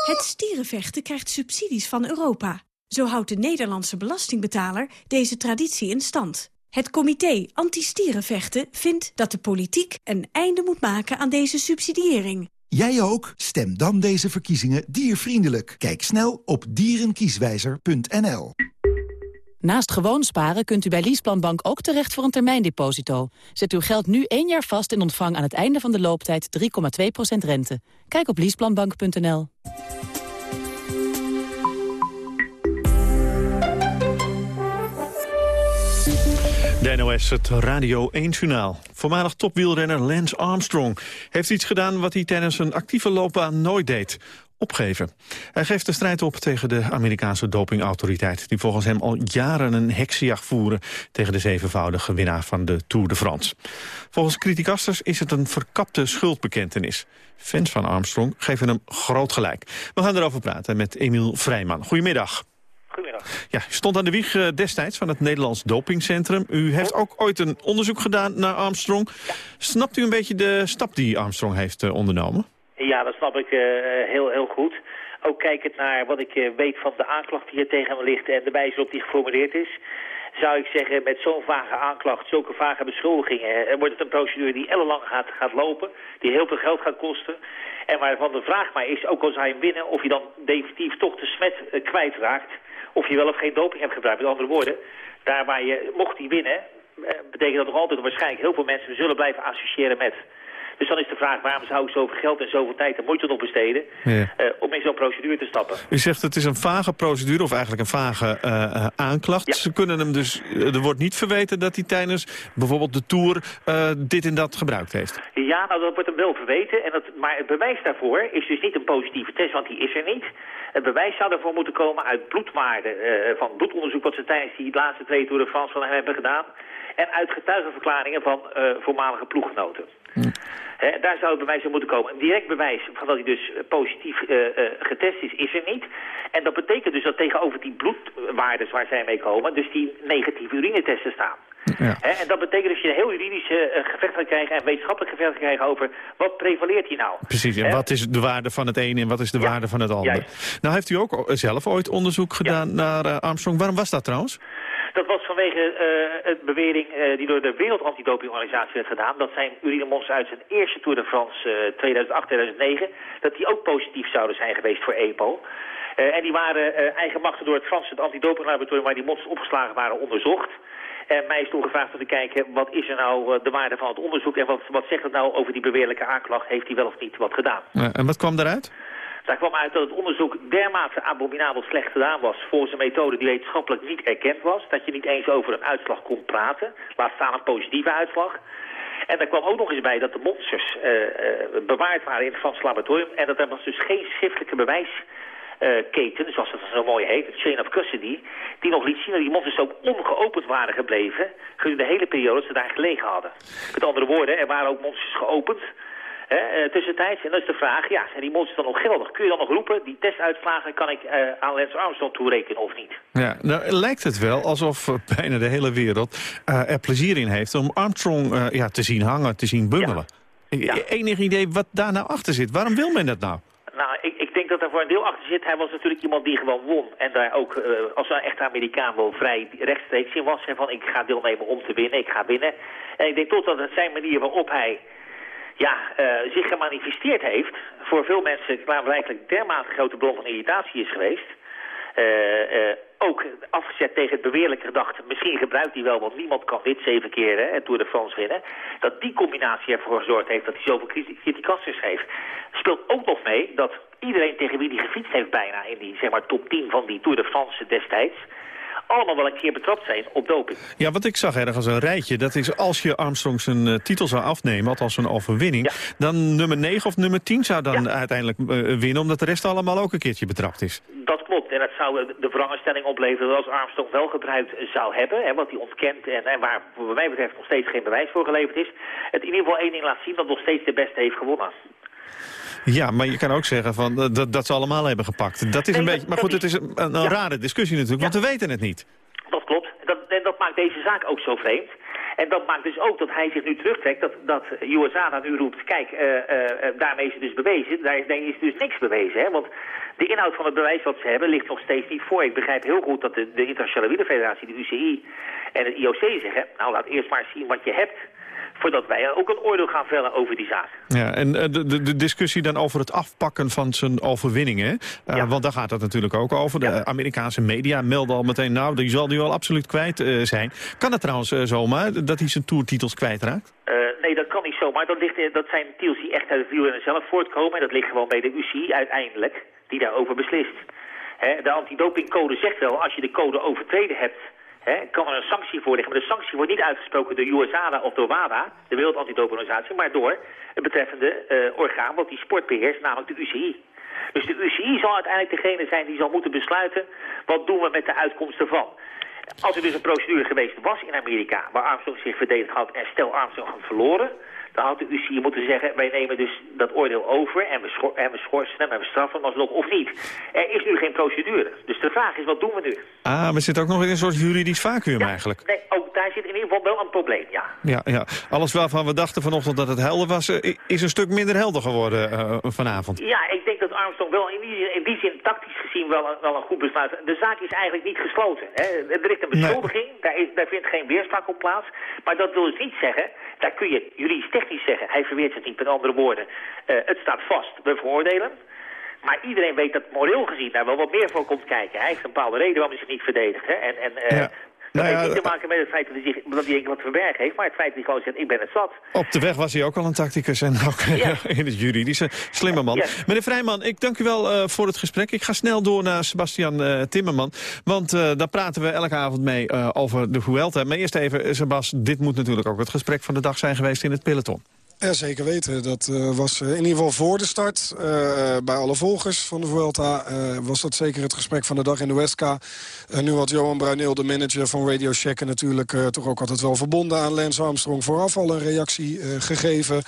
Het stierenvechten krijgt subsidies van Europa. Zo houdt de Nederlandse belastingbetaler deze traditie in stand. Het comité Anti-Stierenvechten vindt dat de politiek een einde moet maken aan deze subsidiëring. Jij ook? Stem dan deze verkiezingen diervriendelijk. Kijk snel op dierenkieswijzer.nl. Naast gewoon sparen kunt u bij Leaseplanbank ook terecht voor een termijndeposito. Zet uw geld nu één jaar vast en ontvang aan het einde van de looptijd 3,2% rente. Kijk op leaseplanbank.nl. NOS, het Radio 1-journaal. Voormalig topwielrenner Lance Armstrong heeft iets gedaan... wat hij tijdens een actieve loopbaan nooit deed. Opgeven. Hij geeft de strijd op tegen de Amerikaanse dopingautoriteit... die volgens hem al jaren een heksenjacht voeren... tegen de zevenvoudige winnaar van de Tour de France. Volgens criticasters is het een verkapte schuldbekentenis. Fans van Armstrong geven hem groot gelijk. We gaan erover praten met Emiel Vrijman. Goedemiddag. Goedemiddag. Ja, u stond aan de wieg eh, destijds van het Nederlands Dopingcentrum. U heeft ook ooit een onderzoek gedaan naar Armstrong. Snapt u een beetje de stap die Armstrong heeft eh, ondernomen? Ja, dat snap ik eh, heel, heel goed. Ook kijkend naar wat ik weet van de aanklacht die er tegen hem ligt... en de wijze waarop die geformuleerd is. zou ik zeggen, met zo'n vage aanklacht, zulke vage beschuldigingen, wordt het een procedure die ellenlang gaat, gaat lopen, die heel veel geld gaat kosten. En waarvan de vraag maar is, ook al zou je hem winnen, of je dan definitief toch de smet kwijtraakt, of je wel of geen doping hebt gebruikt. Met andere woorden, daar waar je, mocht hij winnen, eh, betekent dat nog altijd waarschijnlijk heel veel mensen zullen blijven associëren met. Dus dan is de vraag, waarom zou ik zoveel geld en zoveel tijd en moeite nog besteden... Ja. eh, om in zo'n procedure te stappen? U zegt het is een vage procedure, of eigenlijk een vage eh, aanklacht. Ze kunnen hem dus, er wordt niet verweten dat hij tijdens bijvoorbeeld de Tour dit en dat gebruikt heeft. Ja, nou dat wordt hem wel verweten. En dat, maar het bewijs daarvoor is dus niet een positieve test, want die is er niet. Het bewijs zou ervoor moeten komen uit bloedwaarden eh, van bloedonderzoek... wat ze tijdens die laatste twee Tour de France van hem hebben gedaan. En uit getuigenverklaringen van eh, voormalige ploeggenoten. Hè, daar zou het bewijs aan moeten komen. Een direct bewijs van dat hij dus eh, positief getest is, is er niet. En dat betekent dus dat tegenover die bloedwaardes waar zij mee komen... dus die negatieve urinetesten staan. Hè, en dat betekent dat je een heel juridische eh, gevecht gaat krijgen... en wetenschappelijk gevecht gaat krijgen over wat prevaleert hier nou. Precies, en wat is de waarde van het een en wat is de waarde van het ander? Nou heeft u ook zelf ooit onderzoek gedaan naar eh, Armstrong. Waarom was dat trouwens? Dat was vanwege uh, een bewering uh, die door de Wereld Antidopingorganisatie werd gedaan. Dat zijn urinemonsters uit zijn eerste Tour de France uh, 2008-2009. Dat die ook positief zouden zijn geweest voor EPO. En die waren uh, eigenmachtig door het Franse antidopinglaboratorium waar die monsters opgeslagen waren onderzocht. En mij is toen gevraagd om te kijken, wat is er nou de waarde van het onderzoek... en wat, wat zegt het nou over die beweerlijke aanklacht? Heeft hij wel of niet wat gedaan? en wat kwam daaruit? Daar kwam uit dat het onderzoek dermate abominabel slecht gedaan was... volgens een methode die wetenschappelijk niet erkend was. Dat je niet eens over een uitslag kon praten. Laat staan een positieve uitslag. En daar kwam ook nog eens bij dat de monsters uh, uh, bewaard waren in het Franse laboratorium... en dat er was dus geen schriftelijke bewijsketen, zoals dat zo mooi heet, het chain of custody... die nog liet zien dat die monsters ook ongeopend waren gebleven... gedurende de hele periode dat ze daar gelegen hadden. Met andere woorden, er waren ook monsters geopend... He, uh, tussentijds. En dan is de vraag, ja, zijn die monsters dan nog geldig? Kun je dan nog roepen, die testuitslagen kan ik uh, aan Lance Armstrong toerekenen of niet? Ja, nou lijkt het wel alsof uh, bijna de hele wereld er plezier in heeft om Armstrong ja, te zien hangen, te zien bungelen. Ja. Enig idee wat daar nou achter zit? Waarom wil men dat nou? Ik, denk dat er voor een deel achter zit. Hij was natuurlijk iemand die gewoon won. En daar ook uh, als een echte Amerikaan wel vrij rechtstreeks in was. En van, ik ga deelnemen om te winnen, ik ga winnen. En ik denk toch dat het zijn manier waarop hij ja, uh, zich gemanifesteerd heeft... voor veel mensen klaarblijkelijk dermate grote bron van irritatie is geweest... Uh, uh, ook afgezet tegen het beweerlijke gedachte... misschien gebruikt hij wel, want niemand kan dit zeven keer hè, Tour de France winnen... dat die combinatie ervoor gezorgd heeft dat hij zoveel criticasters heeft. Speelt ook nog mee dat iedereen tegen wie hij gefietst heeft bijna... in die zeg maar, top 10 van die Tour de France destijds allemaal wel een keer betrapt zijn op doping. Ja, wat ik zag ergens een rijtje. Dat is als je Armstrong zijn uh, titel zou afnemen, althans een overwinning... Ja. dan nummer 9 of nummer 10 zou dan ja. uiteindelijk uh, winnen... omdat de rest allemaal ook een keertje betrapt is. Dat. En dat zou de veranderstelling opleveren dat als Armstrong wel gebruikt zou hebben... Hè, wat hij ontkent en, en waar wat mij betreft nog steeds geen bewijs voor geleverd is... het in ieder geval één ding laat zien dat nog steeds de beste heeft gewonnen. Ja, maar je kan ook zeggen van, dat, dat ze allemaal hebben gepakt. Dat is nee, een beetje, maar goed, het is een, een ja. rare discussie natuurlijk, ja. want we weten het niet. Dat klopt. Dat, en dat maakt deze zaak ook zo vreemd. En dat maakt dus ook dat hij zich nu terugtrekt, dat, dat USA nu roept, kijk, uh, uh, daarmee is het dus bewezen. Daarmee is dus niks bewezen, hè? want de inhoud van het bewijs wat ze hebben ligt nog steeds niet voor. Ik begrijp heel goed dat de, de Internationale Wielerfederatie, de UCI en het IOC zeggen, nou laat eerst maar zien wat je hebt voordat wij ook een oordeel gaan vellen over die zaak. Ja, en de, de, de discussie dan over het afpakken van zijn overwinningen, uh, ja. want daar gaat het natuurlijk ook over. De ja. Amerikaanse media melden al meteen, nou, die zal nu al absoluut kwijt uh, zijn. Kan het trouwens uh, zomaar, dat hij zijn toertitels kwijtraakt? nee, dat kan niet zomaar. Dat, ligt, dat zijn titels die echt uit de wielrennen zelf voortkomen. En dat ligt gewoon bij de UCI uiteindelijk, die daarover beslist. De antidopingcode zegt wel, als je de code overtreden hebt... Kan er een sanctie voor liggen. Maar de sanctie wordt niet uitgesproken door USADA of door WADA, de Wereld Antidopingorganisatie, maar door het betreffende uh, orgaan wat die sport beheerst, namelijk de UCI. Dus de UCI zal uiteindelijk degene zijn die zal moeten besluiten, wat doen we met de uitkomst ervan. Als er dus een procedure geweest was in Amerika waar Armstrong zich verdedigd had en stel Armstrong had verloren, Dan had de UCI moeten zeggen, wij nemen dus dat oordeel over en we, schor en we schorsen hem en we straffen hem alsnog of niet. Er is nu geen procedure. Dus de vraag is, wat doen we nu? Ah, we zitten ook nog in een soort juridisch vacuüm eigenlijk. Nee, ook daar zit in ieder geval wel een probleem, ja. Ja, ja. Alles waarvan we dachten vanochtend dat het helder was, eh, is een stuk minder helder geworden uh, vanavond. Ja, ik denk dat Armstrong wel in die, in die zin tactisch gezien wel een, wel een goed besluit. De zaak is eigenlijk niet gesloten. Hè. Er ligt een beschuldiging, daar, is, daar vindt geen weerspraak op plaats. Maar dat wil dus niet zeggen, daar kun je juridisch technisch zeggen, hij verweert zich niet met andere woorden. Uh, het staat vast, we veroordelen. Maar iedereen weet dat moreel gezien daar wel wat meer voor komt kijken. Hij heeft een bepaalde reden waarom hij zich niet verdedigt. Hè. En, en, ja. Dat nou ja, heeft niet te maken met het feit dat hij, dat hij wat verbergen heeft, maar het feit dat hij gewoon zegt, ik ben het zat. Op de weg was hij ook al een tacticus en ook ja. in het juridische. Slimme man. Ja. Meneer Vrijman, ik dank u wel uh, voor het gesprek. Ik ga snel door naar Sebastian uh, Timmerman, want uh, daar praten we elke avond mee over de Vuelta. Maar eerst even, Sebas, dit moet natuurlijk ook het gesprek van de dag zijn geweest in het peloton. Ja, zeker weten. Dat uh, was uh, in ieder geval voor de start. Uh, bij alle volgers van de Vuelta was dat zeker het gesprek van de dag in de Westka. nu had Johan Bruineel, de manager van Radio Shack... natuurlijk toch ook altijd wel verbonden aan Lance Armstrong... vooraf al een reactie gegeven.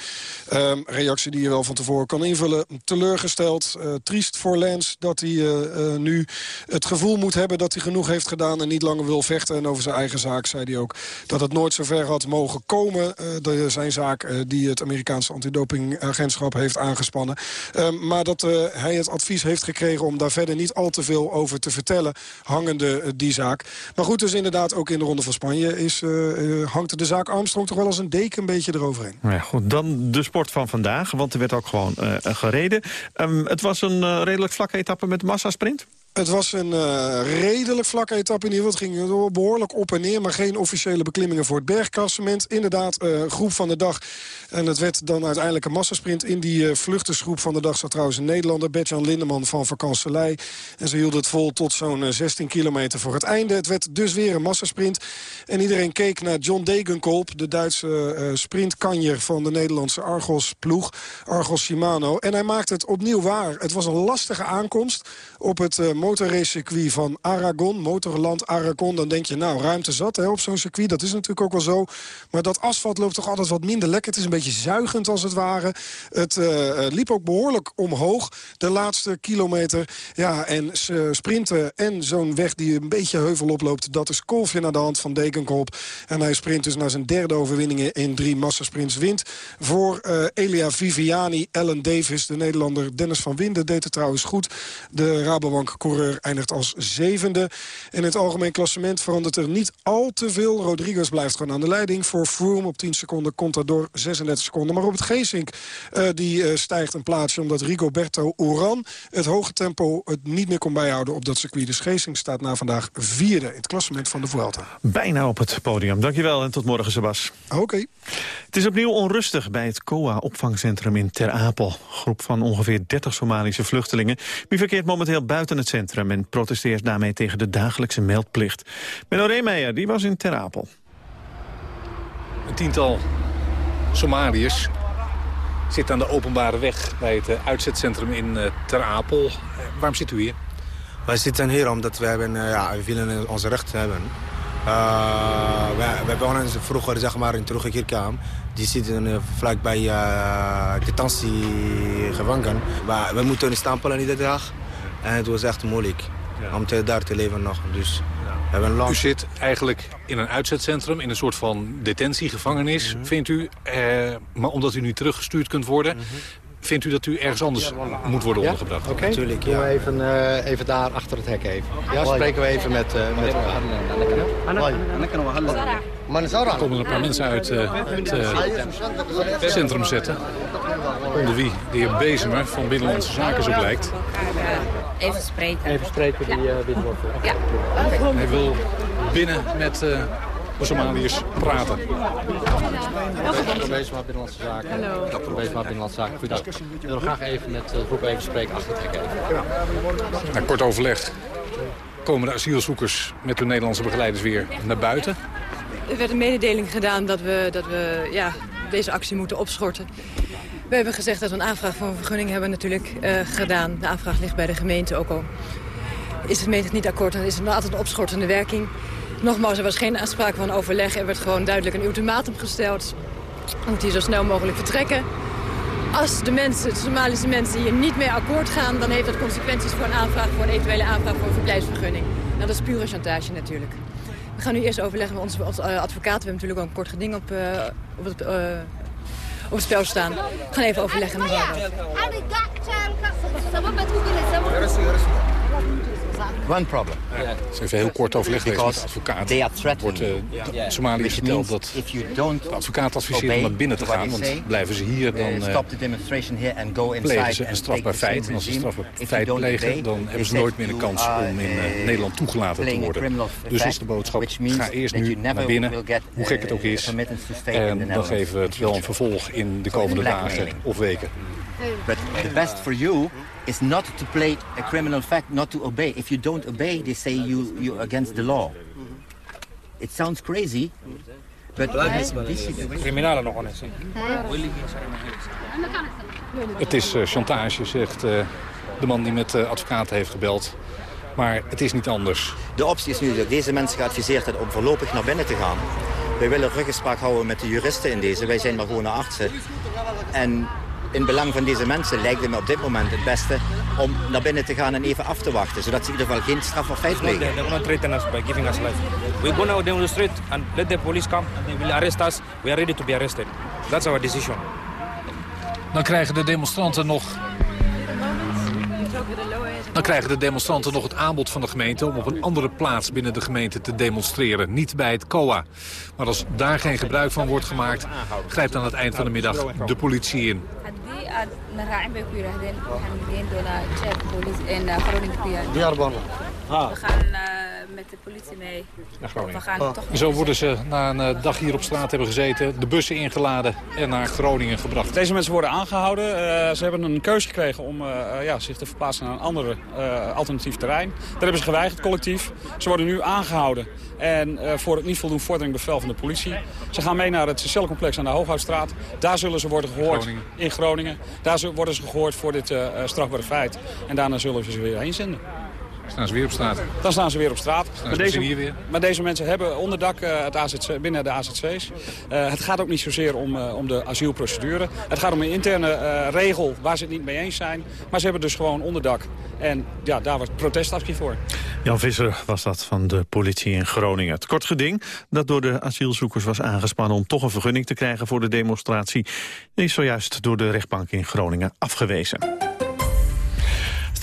Um, reactie die je wel van tevoren kan invullen. Teleurgesteld, triest voor Lance dat hij nu het gevoel moet hebben... dat hij genoeg heeft gedaan en niet langer wil vechten. En over zijn eigen zaak zei hij ook dat het nooit zo ver had mogen komen. de, zijn zaak die het Amerikaanse antidopingagentschap heeft aangespannen. Um, maar dat uh, hij het advies heeft gekregen om daar verder niet al te veel over te vertellen... hangende uh, die zaak. Maar goed, dus inderdaad ook in de Ronde van Spanje is, uh, hangt de zaak Armstrong toch wel als een deken een beetje eroverheen. Ja, goed, dan de sport van vandaag, want er werd ook gewoon gereden. Um, het was een redelijk vlakke etappe met massasprint. Het was een uh, redelijk vlakke etappe in ieder geval. Het ging behoorlijk op en neer, maar geen officiële beklimmingen voor het bergklassement. Inderdaad, uh, groep van de dag. En het werd dan uiteindelijk een massasprint. In die uh, vluchtersgroep van de dag zat trouwens een Nederlander, Bertjan Lindeman van Vakanselij. En ze hielden het vol tot zo'n 16 kilometer voor het einde. Het werd dus weer een massasprint. En iedereen keek naar John Degenkolb, de Duitse sprintkanjer van de Nederlandse Argos-ploeg. Argos Shimano. En hij maakte het opnieuw waar. Het was een lastige aankomst op het motorracecircuit van Aragon, motorland Aragon... dan denk je, nou, ruimte zat hè, op zo'n circuit. Dat is natuurlijk ook wel zo. Maar dat asfalt loopt toch altijd wat minder lekker. Het is een beetje zuigend als het ware. Het uh, liep ook behoorlijk omhoog de laatste kilometer. Ja, en sprinten en zo'n weg die een beetje heuvel oploopt... dat is Kolfje naar de hand van Dekenkolp. En hij sprint dus naar zijn derde overwinningen in drie massasprints. Wint voor Elia Viviani, Ellen Davis, de Nederlander Dennis van Winden deed het trouwens goed. De Rabobank coureur eindigt als zevende. In het algemeen klassement verandert er niet al te veel. Rodriguez blijft gewoon aan de leiding. Voor Froome op 10 seconden Contador 36 seconden. Maar het Geesink uh, die uh, stijgt een plaatsje... omdat Rigoberto Oran het hoge tempo het niet meer kon bijhouden op dat circuit. Dus Geesink staat na vandaag vierde in het klassement van de Vuelta. Bijna op het podium. Dankjewel en tot morgen, Sebas. Oké. Okay. Het is opnieuw onrustig bij het COA-opvangcentrum in Ter Apel. Groep van ongeveer 30 Somalische vluchtelingen... die verkeert momenteel buiten het centrum... en protesteert daarmee tegen de dagelijkse meldplicht. Menno Reemeijer, die was in Ter Apel. Een tiental Somaliërs zit aan de openbare weg... bij het uitzetcentrum in Ter Apel. waarom zit u hier? Wij zitten hier omdat we, hebben, ja, we willen onze rechten hebben... Uh, wij, wij wonen vroeger zeg maar, in terugkeerkamer. Die zitten vlakbij uh, detentiegevangen. Maar we moeten in Stampelen iedere dag. En het was echt moeilijk ja. om te, daar te leven nog. Dus we hebben lang... U zit eigenlijk in een uitzetcentrum, in een soort van detentiegevangenis, mm -hmm. vindt u. Eh, maar omdat u nu teruggestuurd kunt worden, mm -hmm. Vindt u dat u ergens anders moet worden ja? ondergebracht? Oké, okay. natuurlijk. Ja. We even, uh, even daar achter het hek even. Ja, spreken we even met, uh, met elkaar. Er komen een paar mensen uit uh, het centrum zetten. Onder wie de heer Bezemer van Binnenlandse Zaken zo blijkt. Even spreken. Even spreken die uh, binnenwoord. Ja. Hij wil binnen met uh, de Somaliërs praten. Dr. Beesma, Binnenlandse Zaken. Hallo. Dr. Beesma, Binnenlandse Zaken. Goedendag. Ik wil graag even met de groep even spreken achter even. Na kort overleg komen de asielzoekers met hun Nederlandse begeleiders weer naar buiten. Er werd een mededeling gedaan dat we, dat we ja, deze actie moeten opschorten. We hebben gezegd dat we een aanvraag voor een vergunning hebben natuurlijk uh, gedaan. De aanvraag ligt bij de gemeente ook al. Is het niet akkoord, dan is het altijd een opschortende werking. Nogmaals, er was geen aanspraak van overleg. Er werd gewoon duidelijk een ultimatum gesteld. moet hij zo snel mogelijk vertrekken. Als de, mensen, de Somalische mensen hier niet mee akkoord gaan... dan heeft dat consequenties voor een aanvraag voor een eventuele aanvraag voor een verblijfsvergunning. Nou, dat is pure chantage natuurlijk. We gaan nu eerst overleggen met onze, advocaat. We hebben natuurlijk ook een kort geding op, uh, op, het, uh, op het spel staan. We gaan even overleggen met One problem. Even heel kort overleg met de advocaat. Wordt uh, yeah. Somalië verteld dat de advocaat adviseert om naar binnen te gaan. Want blijven ze hier, dan uh, plegen ze een strafbaar feit. En als ze een strafbaar feit plegen, dan hebben ze nooit meer de kans om in uh, Nederland toegelaten te worden. Dus is de boodschap, ga eerst nu naar binnen, hoe gek het ook is. En dan geven we het wel een vervolg in de komende dagen of weken. But the best for you is not to play a criminal fact, not to obey. If you don't obey, they say you, you're against the law. It sounds crazy, but Criminalen nog eens. Het is uh, chantage, zegt uh, de man die met de uh, advocaat heeft gebeld. Maar het is niet anders. De optie is nu dat deze mensen geadviseerd hebben om voorlopig naar binnen te gaan. Wij willen ruggespraak houden met de juristen in deze. Wij zijn maar gewoon artsen. En in belang van deze mensen lijkt het me op dit moment het beste om naar binnen te gaan en even af te wachten. Zodat ze in ieder geval geen strafbaar feit plegen. They will not threaten us by giving us life. We go now down the street and let the police come and they will arrest us. We are ready to be arrested. That's our decision. Dan krijgen de demonstranten nog dan krijgen de demonstranten nog het aanbod van de gemeente... om op een andere plaats binnen de gemeente te demonstreren. Niet bij het COA. Maar als daar geen gebruik van wordt gemaakt... grijpt aan het eind van de middag de politie in. We gaan uh, met de politie mee. Naar Groningen. We gaan toch Zo worden ze na een uh, dag hier op straat hebben gezeten, de bussen ingeladen en naar Groningen gebracht. Deze mensen worden aangehouden. Uh, ze hebben een keuze gekregen om ja, zich te verplaatsen naar een ander alternatief terrein. Dat hebben ze geweigerd, collectief. Ze worden nu aangehouden en voor het niet voldoen vordering bevel van de politie. Ze gaan mee naar het celcomplex aan de Hooghoutstraat. Daar zullen ze worden gehoord Groningen. in Groningen. Daar worden ze gehoord voor dit strafbare feit. En daarna zullen we ze weer heen zenden. Staan ze weer op straat? Dan staan ze weer op straat. Maar deze, hier weer? maar deze mensen hebben onderdak uh, het AZC, binnen de AZC's. Uh, het gaat ook niet zozeer om, uh, om de asielprocedure. Het gaat om een interne regel waar ze het niet mee eens zijn. Maar ze hebben dus gewoon onderdak. En ja, daar was protestactie voor. Jan Visser was dat van de politie in Groningen. Het kort geding dat door de asielzoekers was aangespannen... om toch een vergunning te krijgen voor de demonstratie... is zojuist door de rechtbank in Groningen afgewezen.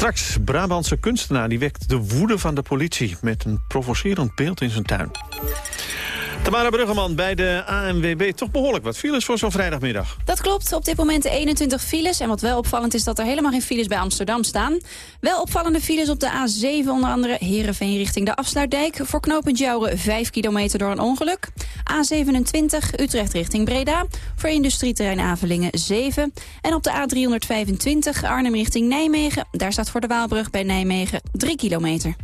Straks, Brabantse kunstenaar die wekt de woede van de politie... met een provocerend beeld in zijn tuin. Tamara Bruggeman bij de ANWB. Toch behoorlijk wat files voor zo'n vrijdagmiddag. Dat klopt. Op dit moment 21 files. En wat wel opvallend is dat er helemaal geen files bij Amsterdam staan. Wel opvallende files op de A7, onder andere Heerenveen richting de Afsluitdijk. Voor knooppunt Jouren 5 kilometer door een ongeluk. A27 Utrecht richting Breda. Voor industrieterrein Avelingen 7. En op de A325 Arnhem richting Nijmegen. Daar staat voor de Waalbrug bij Nijmegen 3 kilometer.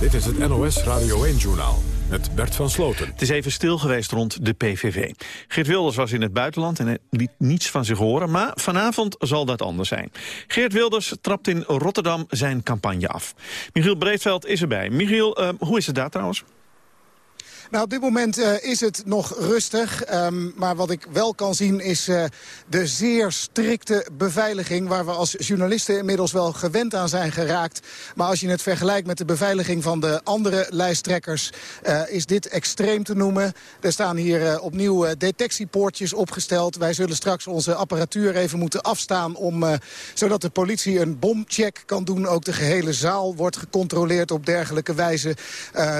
Dit is het NOS Radio 1-journaal met Bert van Sloten. Het is even stil geweest rond de PVV. Geert Wilders was in het buitenland en liet niets van zich horen... maar vanavond zal dat anders zijn. Geert Wilders trapt in Rotterdam zijn campagne af. Michiel Breedveld is erbij. Michiel, uh, hoe is het daar trouwens? Nou, op dit moment uh, is het nog rustig. Um, maar wat ik wel kan zien is uh, de zeer strikte beveiliging... waar we als journalisten inmiddels wel gewend aan zijn geraakt. Maar als je het vergelijkt met de beveiliging van de andere lijsttrekkers... Uh, is dit extreem te noemen. Er staan hier opnieuw detectiepoortjes opgesteld. Wij zullen straks onze apparatuur even moeten afstaan... Om, zodat de politie een bomcheck kan doen. Ook de gehele zaal wordt gecontroleerd op dergelijke wijze.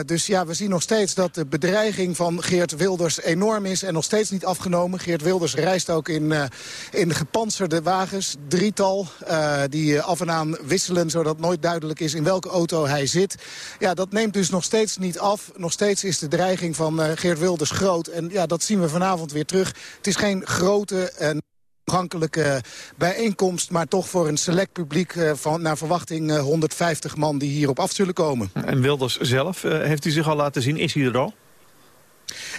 dus ja, we zien nog steeds dat de bedreiging van Geert Wilders enorm is en nog steeds niet afgenomen. Geert Wilders reist ook in, uh, in gepantserde wagens, drietal, uh, die af en aan wisselen... zodat nooit duidelijk is in welke auto hij zit. Ja, dat neemt dus nog steeds niet af. Nog steeds is de dreiging van Geert Wilders groot. En ja, dat zien we vanavond weer terug. Het is geen grote... en toegankelijke bijeenkomst... maar toch voor een select publiek van, naar verwachting uh, 150 man die hierop af zullen komen. En Wilders zelf, heeft hij zich al laten zien? Is hij er al?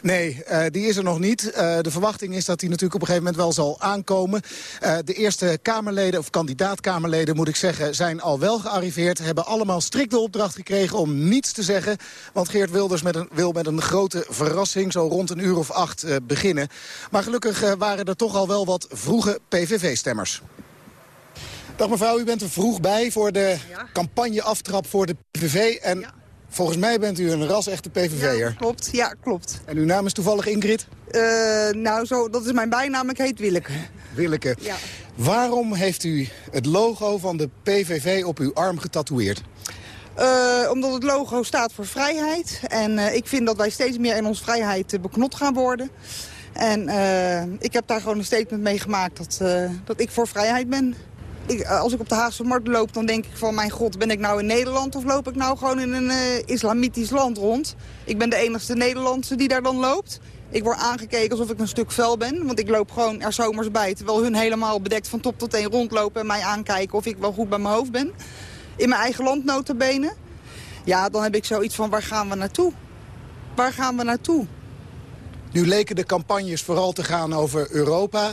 Nee, uh, die is er nog niet. Uh, de verwachting is dat hij natuurlijk op een gegeven moment wel zal aankomen. Uh, de eerste Kamerleden, of kandidaat-Kamerleden moet ik zeggen... zijn al wel gearriveerd. Hebben allemaal strikt de opdracht gekregen om niets te zeggen. Want Geert Wilders met een, wil met een grote verrassing... zo rond een uur of acht beginnen. Maar gelukkig waren er toch al wel wat vroege PVV-stemmers. Dag mevrouw, u bent er vroeg bij voor de ja. campagneaftrap voor de PVV. En ja. Volgens mij bent u een ras-echte PVV'er. Ja, klopt. Ja, klopt. En uw naam is toevallig Ingrid? Uh, nou, zo, dat is mijn bijnaam. Ik heet Willeke. Willeke. Ja. Waarom heeft u het logo van de PVV op uw arm getatoeëerd? Uh, omdat het logo staat voor vrijheid. En uh, ik vind dat wij steeds meer in onze vrijheid beknot gaan worden. En ik heb daar gewoon een statement mee gemaakt dat, dat ik voor vrijheid ben ik, eh, als ik op de Haagse markt loop, dan denk ik van... mijn god, ben ik nou in Nederland of loop ik nou gewoon in een uh, islamitisch land rond? Ik ben de enigste Nederlandse die daar dan loopt. Ik word aangekeken alsof ik een stuk vuil ben. Want ik loop gewoon er zomers bij. Terwijl hun helemaal bedekt van top tot teen rondlopen... en mij aankijken of ik wel goed bij mijn hoofd ben. In mijn eigen land notabene. Ja, dan heb ik zoiets van waar gaan we naartoe? Waar gaan we naartoe? Nu leken de campagnes vooral te gaan over Europa.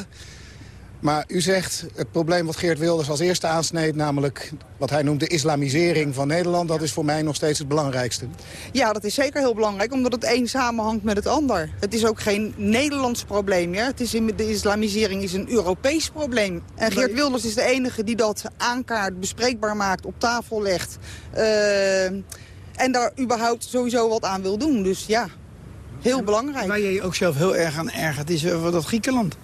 Maar u zegt, het probleem wat Geert Wilders als eerste aansneed... namelijk wat hij noemt de islamisering van Nederland... dat is voor mij nog steeds het belangrijkste. Ja, dat is zeker heel belangrijk, omdat het een samenhangt met het ander. Het is ook geen Nederlands probleem. Ja? Het is in, de islamisering is een Europees probleem. En Geert Wilders is de enige die dat aankaart, bespreekbaar maakt, op tafel legt... Uh, en daar überhaupt sowieso wat aan wil doen. Dus ja, heel belangrijk. Waar je je ook zelf heel erg aan ergert, is over dat Griekenland.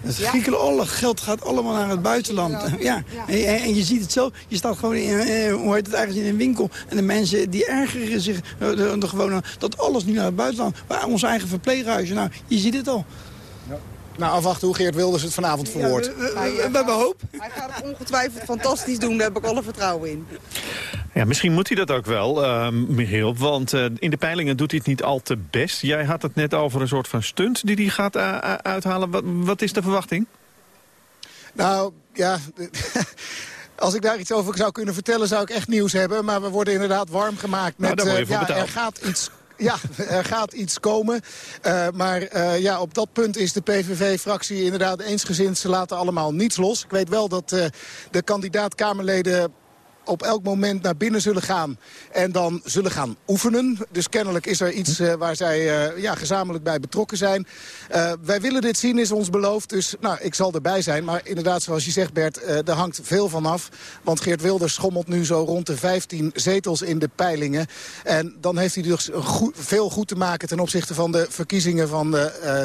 Het ja. Griekenland, alle geld gaat allemaal naar het buitenland. Ja. En, en, je ziet het zo, je staat gewoon in, eh, hoe heet het, ergens in een winkel. En de mensen die ergeren zich uh, gewoon dat alles nu naar het buitenland. Waar onze eigen verpleeghuizen, nou, je ziet het al. Nou, afwachten hoe Geert Wilders het vanavond verwoordt. Ja, we, we, we, hebben hoop. Hij gaat het ongetwijfeld fantastisch doen, daar heb ik alle vertrouwen in. Ja, misschien moet hij dat ook wel, uh, Michiel. Want uh, in de peilingen doet hij het niet al te best. Jij had het net over een soort van stunt die hij gaat uh, uithalen. Wat, wat is de verwachting? Nou, ja... Als ik daar iets over zou kunnen vertellen, zou ik echt nieuws hebben. Maar we worden inderdaad warm gemaakt nou, met... Nou, ja, er gaat iets ja, er gaat iets komen. Uh, maar uh, ja, op dat punt is de PVV-fractie inderdaad eensgezind. Ze laten allemaal niets los. Ik weet wel dat uh, de kandidaat-Kamerleden op elk moment naar binnen zullen gaan en dan zullen gaan oefenen. Dus kennelijk is er iets uh, waar zij uh, ja, gezamenlijk bij betrokken zijn. Uh, wij willen dit zien, is ons beloofd. Dus nou, ik zal erbij zijn. Maar inderdaad, zoals je zegt Bert, er hangt veel van af. Want Geert Wilders schommelt nu zo rond de 15 zetels in de peilingen. En dan heeft hij dus veel goed te maken ten opzichte van de verkiezingen van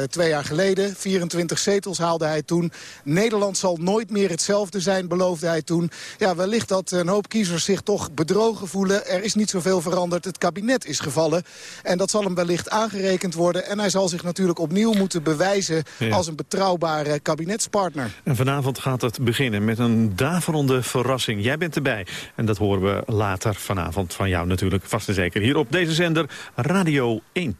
twee jaar geleden. 24 zetels haalde hij toen. Nederland zal nooit meer hetzelfde zijn, beloofde hij toen. Ja, wellicht dat een hoop kiezers zich toch bedrogen voelen. Er is niet zoveel veranderd. Het kabinet is gevallen. En dat zal hem wellicht aangerekend worden. En hij zal zich natuurlijk opnieuw moeten bewijzen... als een betrouwbare kabinetspartner. En vanavond gaat het beginnen met een daverende verrassing. Jij bent erbij. En dat horen we later vanavond van jou natuurlijk vast en zeker. Hier op deze zender Radio 1.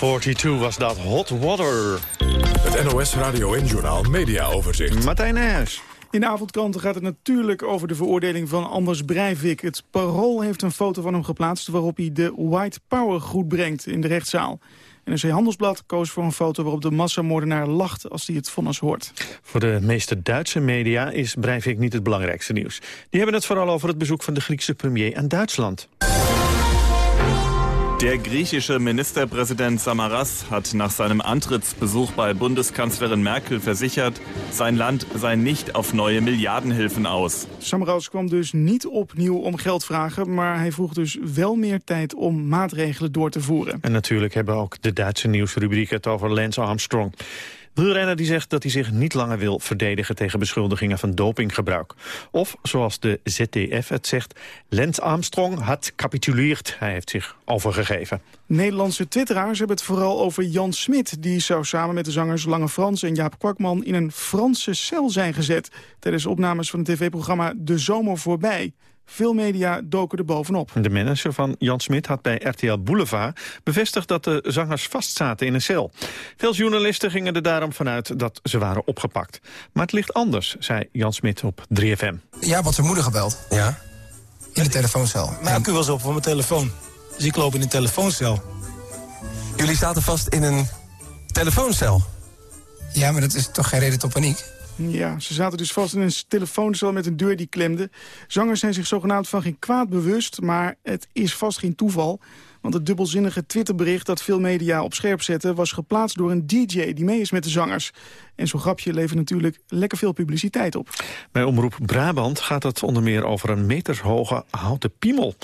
42 was dat, Hot Water. Het NOS Radio en Journal Media Overzicht. Martijn Nijhuis. In de avondkranten gaat het natuurlijk over de veroordeling van Anders Breivik. Het Parool heeft een foto van hem geplaatst waarop hij de White Power goed brengt in de rechtszaal. NRC Handelsblad koos voor een foto waarop de massamoordenaar lacht als hij het vonnis hoort. Voor de meeste Duitse media is Breivik niet het belangrijkste nieuws. Die hebben het vooral over het bezoek van de Griekse premier aan Duitsland. Der griechische Ministerpräsident Samaras hat nach seinem Antrittsbesuch bei Bundeskanzlerin Merkel versichert, sein Land sei nicht auf neue Milliardenhilfen aus. Samaras kwam dus niet opnieuw om geld vragen, maar hij vroeg dus wel meer tijd om maatregelen door te voeren. En natuurlijk hebben ook de Duitse nieuwsrubrieken het over Lance Armstrong. Wielrenner die zegt dat hij zich niet langer wil verdedigen tegen beschuldigingen van dopinggebruik. Of, zoals de ZDF het zegt, Lance Armstrong had capituleerd. Hij heeft zich overgegeven. Nederlandse twitteraars hebben het vooral over Jan Smit. Die zou samen met de zangers Lange Frans en Jaap Kwakman in een Franse cel zijn gezet... tijdens opnames van het tv-programma De Zomer Voorbij. Veel media doken er bovenop. De manager van Jan Smit had bij RTL Boulevard bevestigd dat de zangers vastzaten in een cel. Veel journalisten gingen er daarom vanuit dat ze waren opgepakt. Maar het ligt anders, zei Jan Smit op 3FM. Ja, wat zijn moeder gebeld. Ja? In de telefooncel. Ik u was op voor mijn telefoon. Dus ik loop in een telefooncel. Jullie zaten vast in een telefooncel? Ja, maar dat is toch geen reden tot paniek? Ja, ze zaten dus vast in een telefooncel met een deur die klemde. Zangers zijn zich zogenaamd van geen kwaad bewust, maar het is vast geen toeval. Want het dubbelzinnige Twitterbericht dat veel media op scherp zetten... was geplaatst door een DJ die mee is met de zangers. En zo'n grapje levert natuurlijk lekker veel publiciteit op. Bij Omroep Brabant gaat het onder meer over een metershoge houten piemel.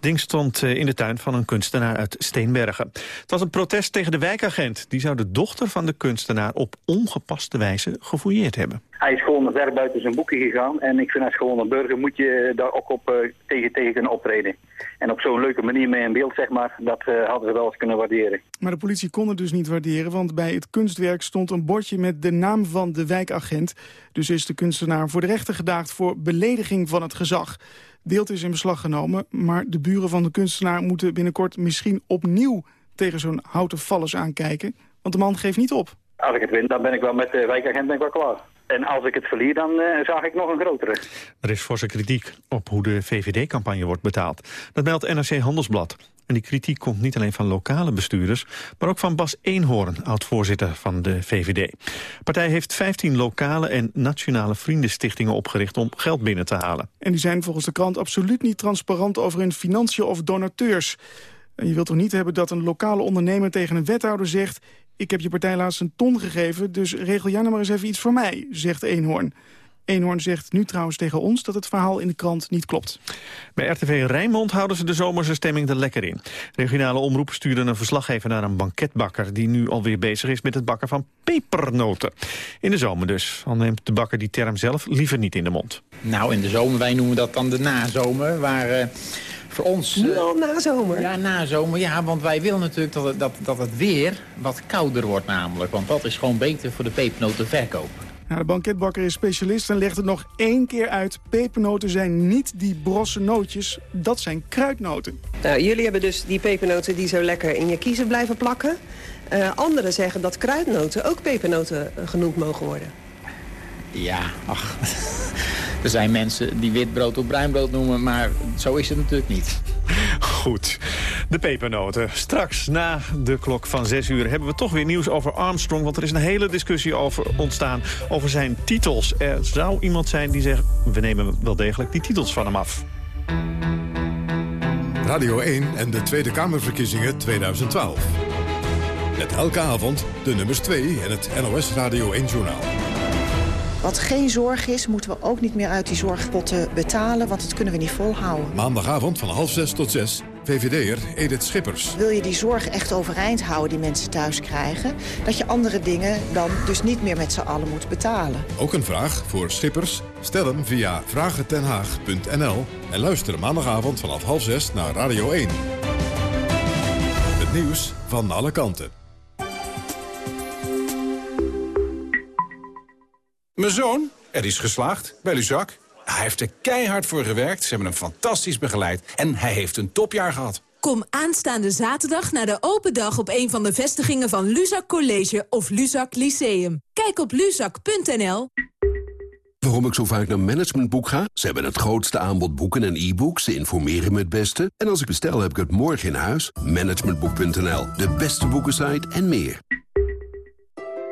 ding stond eh, in de tuin van een kunstenaar uit Steenbergen. Het was een protest tegen de wijkagent. Die zou de dochter van de kunstenaar op ongepaste wijze gefouilleerd hebben. Hij is gewoon ver buiten zijn boeken gegaan. En ik vind als gewone burger moet je daar ook op uh, tegen, tegen kunnen optreden. En op zo'n leuke manier mee in beeld, zeg maar, dat uh, hadden ze wel eens kunnen waarderen. Maar de politie kon het dus niet waarderen, want bij het kunstwerk stond een bordje met de naam van de wijkagent. Dus is de kunstenaar voor de rechter gedaagd voor belediging van het gezag. Deelt is in beslag genomen, maar de buren van de kunstenaar moeten binnenkort misschien opnieuw tegen zo'n houten vallers aankijken. Want de man geeft niet op. Als ik het win, dan ben ik wel met de wijkagent ben ik wel klaar. En als ik het verlier, dan uh, zag ik nog een grotere. Er is forse kritiek op hoe de VVD-campagne wordt betaald. Dat meldt NRC Handelsblad. En die kritiek komt niet alleen van lokale bestuurders... maar ook van Bas Eenhoorn, oud-voorzitter van de VVD. De partij heeft 15 lokale en nationale vriendenstichtingen opgericht... om geld binnen te halen. En die zijn volgens de krant absoluut niet transparant over hun financiën of donateurs. En je wilt toch niet hebben dat een lokale ondernemer tegen een wethouder zegt... ik heb je partij laatst een ton gegeven, dus regel jij nou maar eens even iets voor mij, zegt Eenhoorn. Eenhoorn zegt nu trouwens tegen ons dat het verhaal in de krant niet klopt. Bij RTV Rijnmond houden ze de zomerse stemming er lekker in. Regionale omroep stuurde een verslaggever naar een banketbakker... die nu alweer bezig is met het bakken van pepernoten. In de zomer dus. Al neemt de bakker die term zelf liever niet in de mond. Nou, in de zomer, wij noemen dat dan de nazomer... waar... Uh voor ons... Nu al nazomer? Ja, nazomer. Ja, want wij willen natuurlijk dat het, dat, dat het weer wat kouder wordt namelijk. Want dat is gewoon beter voor de pepernotenverkoop. Nou, de banketbakker is specialist en legt het nog één keer uit. Pepernoten zijn niet die brosse nootjes, dat zijn kruidnoten. Nou, jullie hebben dus die pepernoten die zo lekker in je kiezen blijven plakken. Uh, anderen zeggen dat kruidnoten ook pepernoten genoemd mogen worden. Ja, ach. Er zijn mensen die witbrood of bruinbrood noemen, maar zo is het natuurlijk niet. Goed, de pepernoten. Straks na de klok van 6 uur hebben we toch weer nieuws over Armstrong... want er is een hele discussie over ontstaan over zijn titels. Er zou iemand zijn die zegt, we nemen wel degelijk die titels van hem af. Radio 1 en de Tweede Kamerverkiezingen 2012. Met elke avond de nummers 2 en het NOS Radio 1-journaal. Wat geen zorg is, moeten we ook niet meer uit die zorgpotten betalen... want dat kunnen we niet volhouden. Maandagavond van half zes tot zes, VVD'er Edith Schippers. Wil je die zorg echt overeind houden die mensen thuis krijgen... dat je andere dingen dan dus niet meer met z'n allen moet betalen. Ook een vraag voor Schippers? Stel hem via vragentenhaag.nl... en luister maandagavond vanaf half zes naar Radio 1. Het nieuws van alle kanten. Mijn zoon, er is geslaagd bij Luzak. Hij heeft er keihard voor gewerkt, ze hebben hem fantastisch begeleid... en hij heeft een topjaar gehad. Kom aanstaande zaterdag naar de open dag op een van de vestigingen van Luzak College of Luzak Lyceum. Kijk op luzak.nl. Waarom ik zo vaak naar Managementboek ga? Ze hebben het grootste aanbod boeken en e-books. Ze informeren me het beste. En als ik bestel, heb ik het morgen in huis. Managementboek.nl, de beste boekensite en meer.